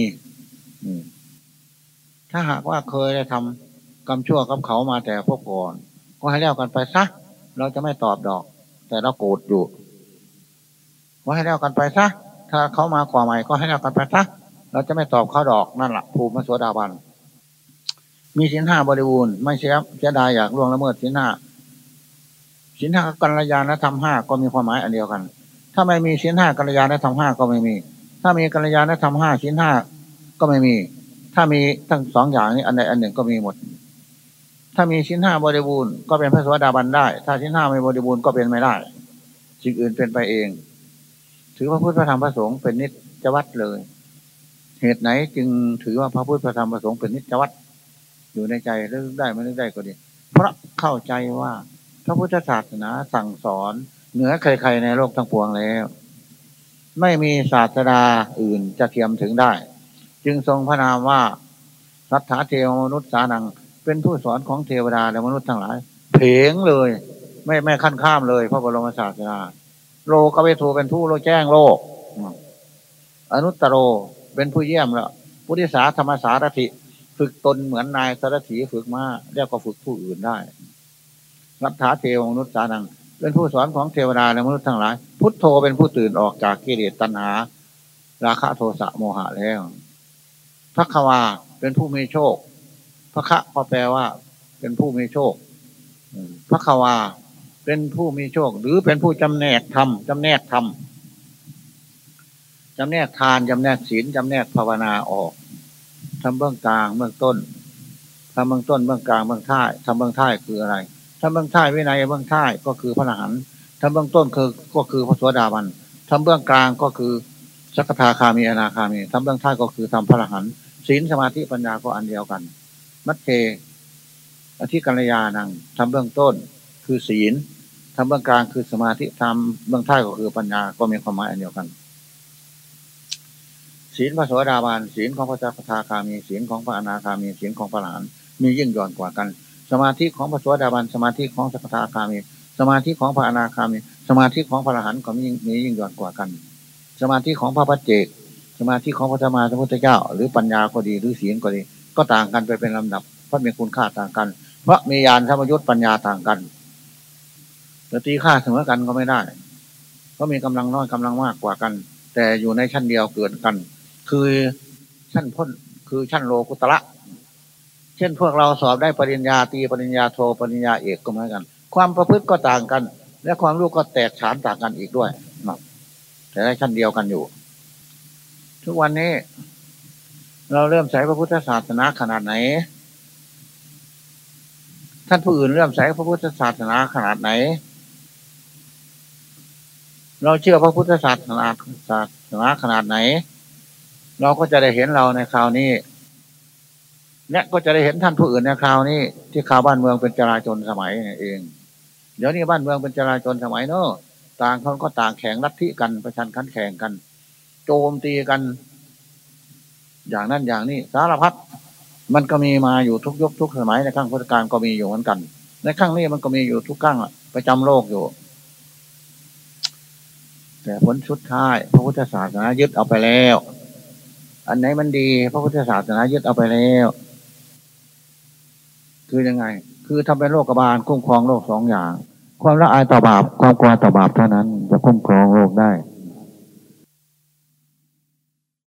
ถ้าหากว่าเคยได้ทำกรรมชั่วกับเขามาแต่พวกก่อน ก็ให้เล้วกันไปซะเราจะไม่ตอบดอก แต่เราโกรธอยู่ก็ให้เล้วกันไปซะถ้าเขามาขวาใหม่ก็ให้เรากันไปซะเราจะไม่ตอบเขาดอกนั่นแหละภูมิสวดาบันมีสินห้าบริบูรณ์ไม่เสียเสียดายอยากล่วงละเมิดสินห้าสินห้ากัลยาณธรรมห้าก็มีความหมายอันเดียวกัน ถ้าไม่มีสินห้ากัลยาณธรรมห้าก็ไม่มี ถ้ามีกัลยาณธรรมห้าสินห้าก็ไม่มี ถ้ามีทั้งสองอย่างนี้อันใดอันหนึ่งก็มีหมด ถ้ามีสินห้าบริบูรณ์ก็เป็นพระสวสดาบันได้ ถ้าสินห้าไม่บริบูรณ์ก็เป็นไม่ได้สิ่งอื่นเป็นไปเอง ถือพระพุทธพระธรรมพระสงฆ์เป็นนิจจวัตรเลย เหตุไหนจึงถือว่าพระพุทธพระธรรมพระสงฆ์เป็นนิจวัตรอยู่ในใจเรื่องได้ไม่เรื่องได้ก็ดี เพราะเข้าใจว่าพระพุทธศาสนาสั่งสอนเหนือใครๆในโลกทั้งปวงแล้ว ไม่มีศาสดาอื่นจะเทียมถึงได้ จึงทรงพระนามว่ารัฐาเทวมนุษย์สานัง เป็นผู้สอนของเทวดาและมนุษย์ทั้งหลายเพงเลย ไม่ไม่ขั้นข้ามเลย พระบรมศาสดาโลกเวทูเป็นผู้โลแจ้งโลก อนุตตโรเป็นผู้เยี่ยมแล้วพุทธิสาธรรมสารถิ ฝึกตนเหมือนนายสารถีฝึกมาเรียกก็ฝึกผู้อื่นได้รัฐาเทวมนุษย์สานัง เป็นผู้สอนของเทวดาและมนุษย์ทั้งหลาย พุทโธเป็นผู้ตื่นออกจากกิเลสตัณหา ราคะโทสะโมหะแล้วพระควาเป็นผู้มีโชค พระคะพอแปลว่า เป็นผู้มีโชคพระควาเป็นผู้มีโชค หรือเป็นผู้จำแนกธรรมจำแนกธรรมจำแนกทานจำแนกศีลจำแนกภาวนาออกทำเบื้องกลางเบื้องต้นทำเบื้องต้นเบื้องกลางเบื้องท้ายทำเบื้องท้ายคืออะไร ทำเบื้องท้ายวินัยเบื้องท้ายก็คือพระอรหันต์ทำเบื้องต้นคือก็คือพระสวสดาบันทำเบื้องกลางก็คือสักทาคามีอนาคามีทำเบื้องท้ายก็คือทำพระอรหันต์ศีลสมาธิปัญญาก็อันเดียวกัน มัทเทอธิกัลยานังทำเบื้องต้นคือศีลทำเบื้องกลางคือสมาธิทำเบื้องท้ายก็คือปัญญาก็มีความหมายอันเดียวกันศีลพระโสดาบันศีลของพระจักทาคามีศีลของพระอนาคามีศีลของพระหลานมียิ่งย่อนกว่ากัน สมาธิของพระโสดาบัน สมาธิของสักทาคามี สมาธิของพระอนาคามี สมาธิของพระอรหันต์ก็มีมียิ่งย่อนกว่ากัน สมาธิของพระพัจเจก สมาธิของพระธรรมาสมพุทธเจ้า หรือปัญญาก็ดีหรือศีลก็ดี ก็ต่างกันไปเป็นลำดับ เพราะมีคุณค่าต่างกัน เพราะมีญาณธรรมยุทธปัญญาต่างกันจะตีค่าเสมอกันก็ไม่ได้ เพราะมีกำลังน้อยกำลังมากกว่ากัน แต่อยู่ในชั้นเดียวเกิดกัน คือชั้นพ้นคือชั้นโลกุตระ เช่นพวกเราสอบได้ปริญญาตีปริญญาโทปริญญาเอกก็เหมือนกัน ความประพฤติก็ต่างกัน และความรู้ก็แตกฉานต่างกันอีกด้วยแต่ได้ชั้นเดียวกันอยู่ ทุกวันนี้ เราเริ่มใช้พระพุทธศาสนาขนาดไหน ท่านผู้อื่นเริ่มใช้พระพุทธศาสนาขนาดไหน เราเชื่อพระพุทธศาสนาศาสนาขนาดไหน เราก็จะได้เห็นเราในคราวนี้ และก็จะได้เห็นท่านผู้อื่นในคราวนี้ที่ข่าวบ้านเมืองเป็นจราจนสมัยเอง เดี๋ยวนี้บ้านเมืองเป็นจราจนสมัยเนอะต่างคนก็ต่างแข่งลัทธิกันประชันขันแข่งกัน โจมตีกัน อย่างนั้นอย่างนี้สารพัดมันก็มีมาอยู่ทุกยุคทุกสมัยในครั้งพุทธกาลก็มีอยู่เหมือนกัน ในครั้งนี้มันก็มีอยู่ทุกครั้งประจำโลกอยู่ แต่ผลชุดท้าย พระพุทธศาสนายึดเอาไปแล้ว อันไหนมันดี พระพุทธศาสนายึดเอาไปแล้ว คือยังไง คือทำเป็นโรคบาลคุ้มครองโรคสองอย่าง ความละอายต่อบาปความกลัวต่อบาปเท่านั้น จะคุ้มครองโรคได้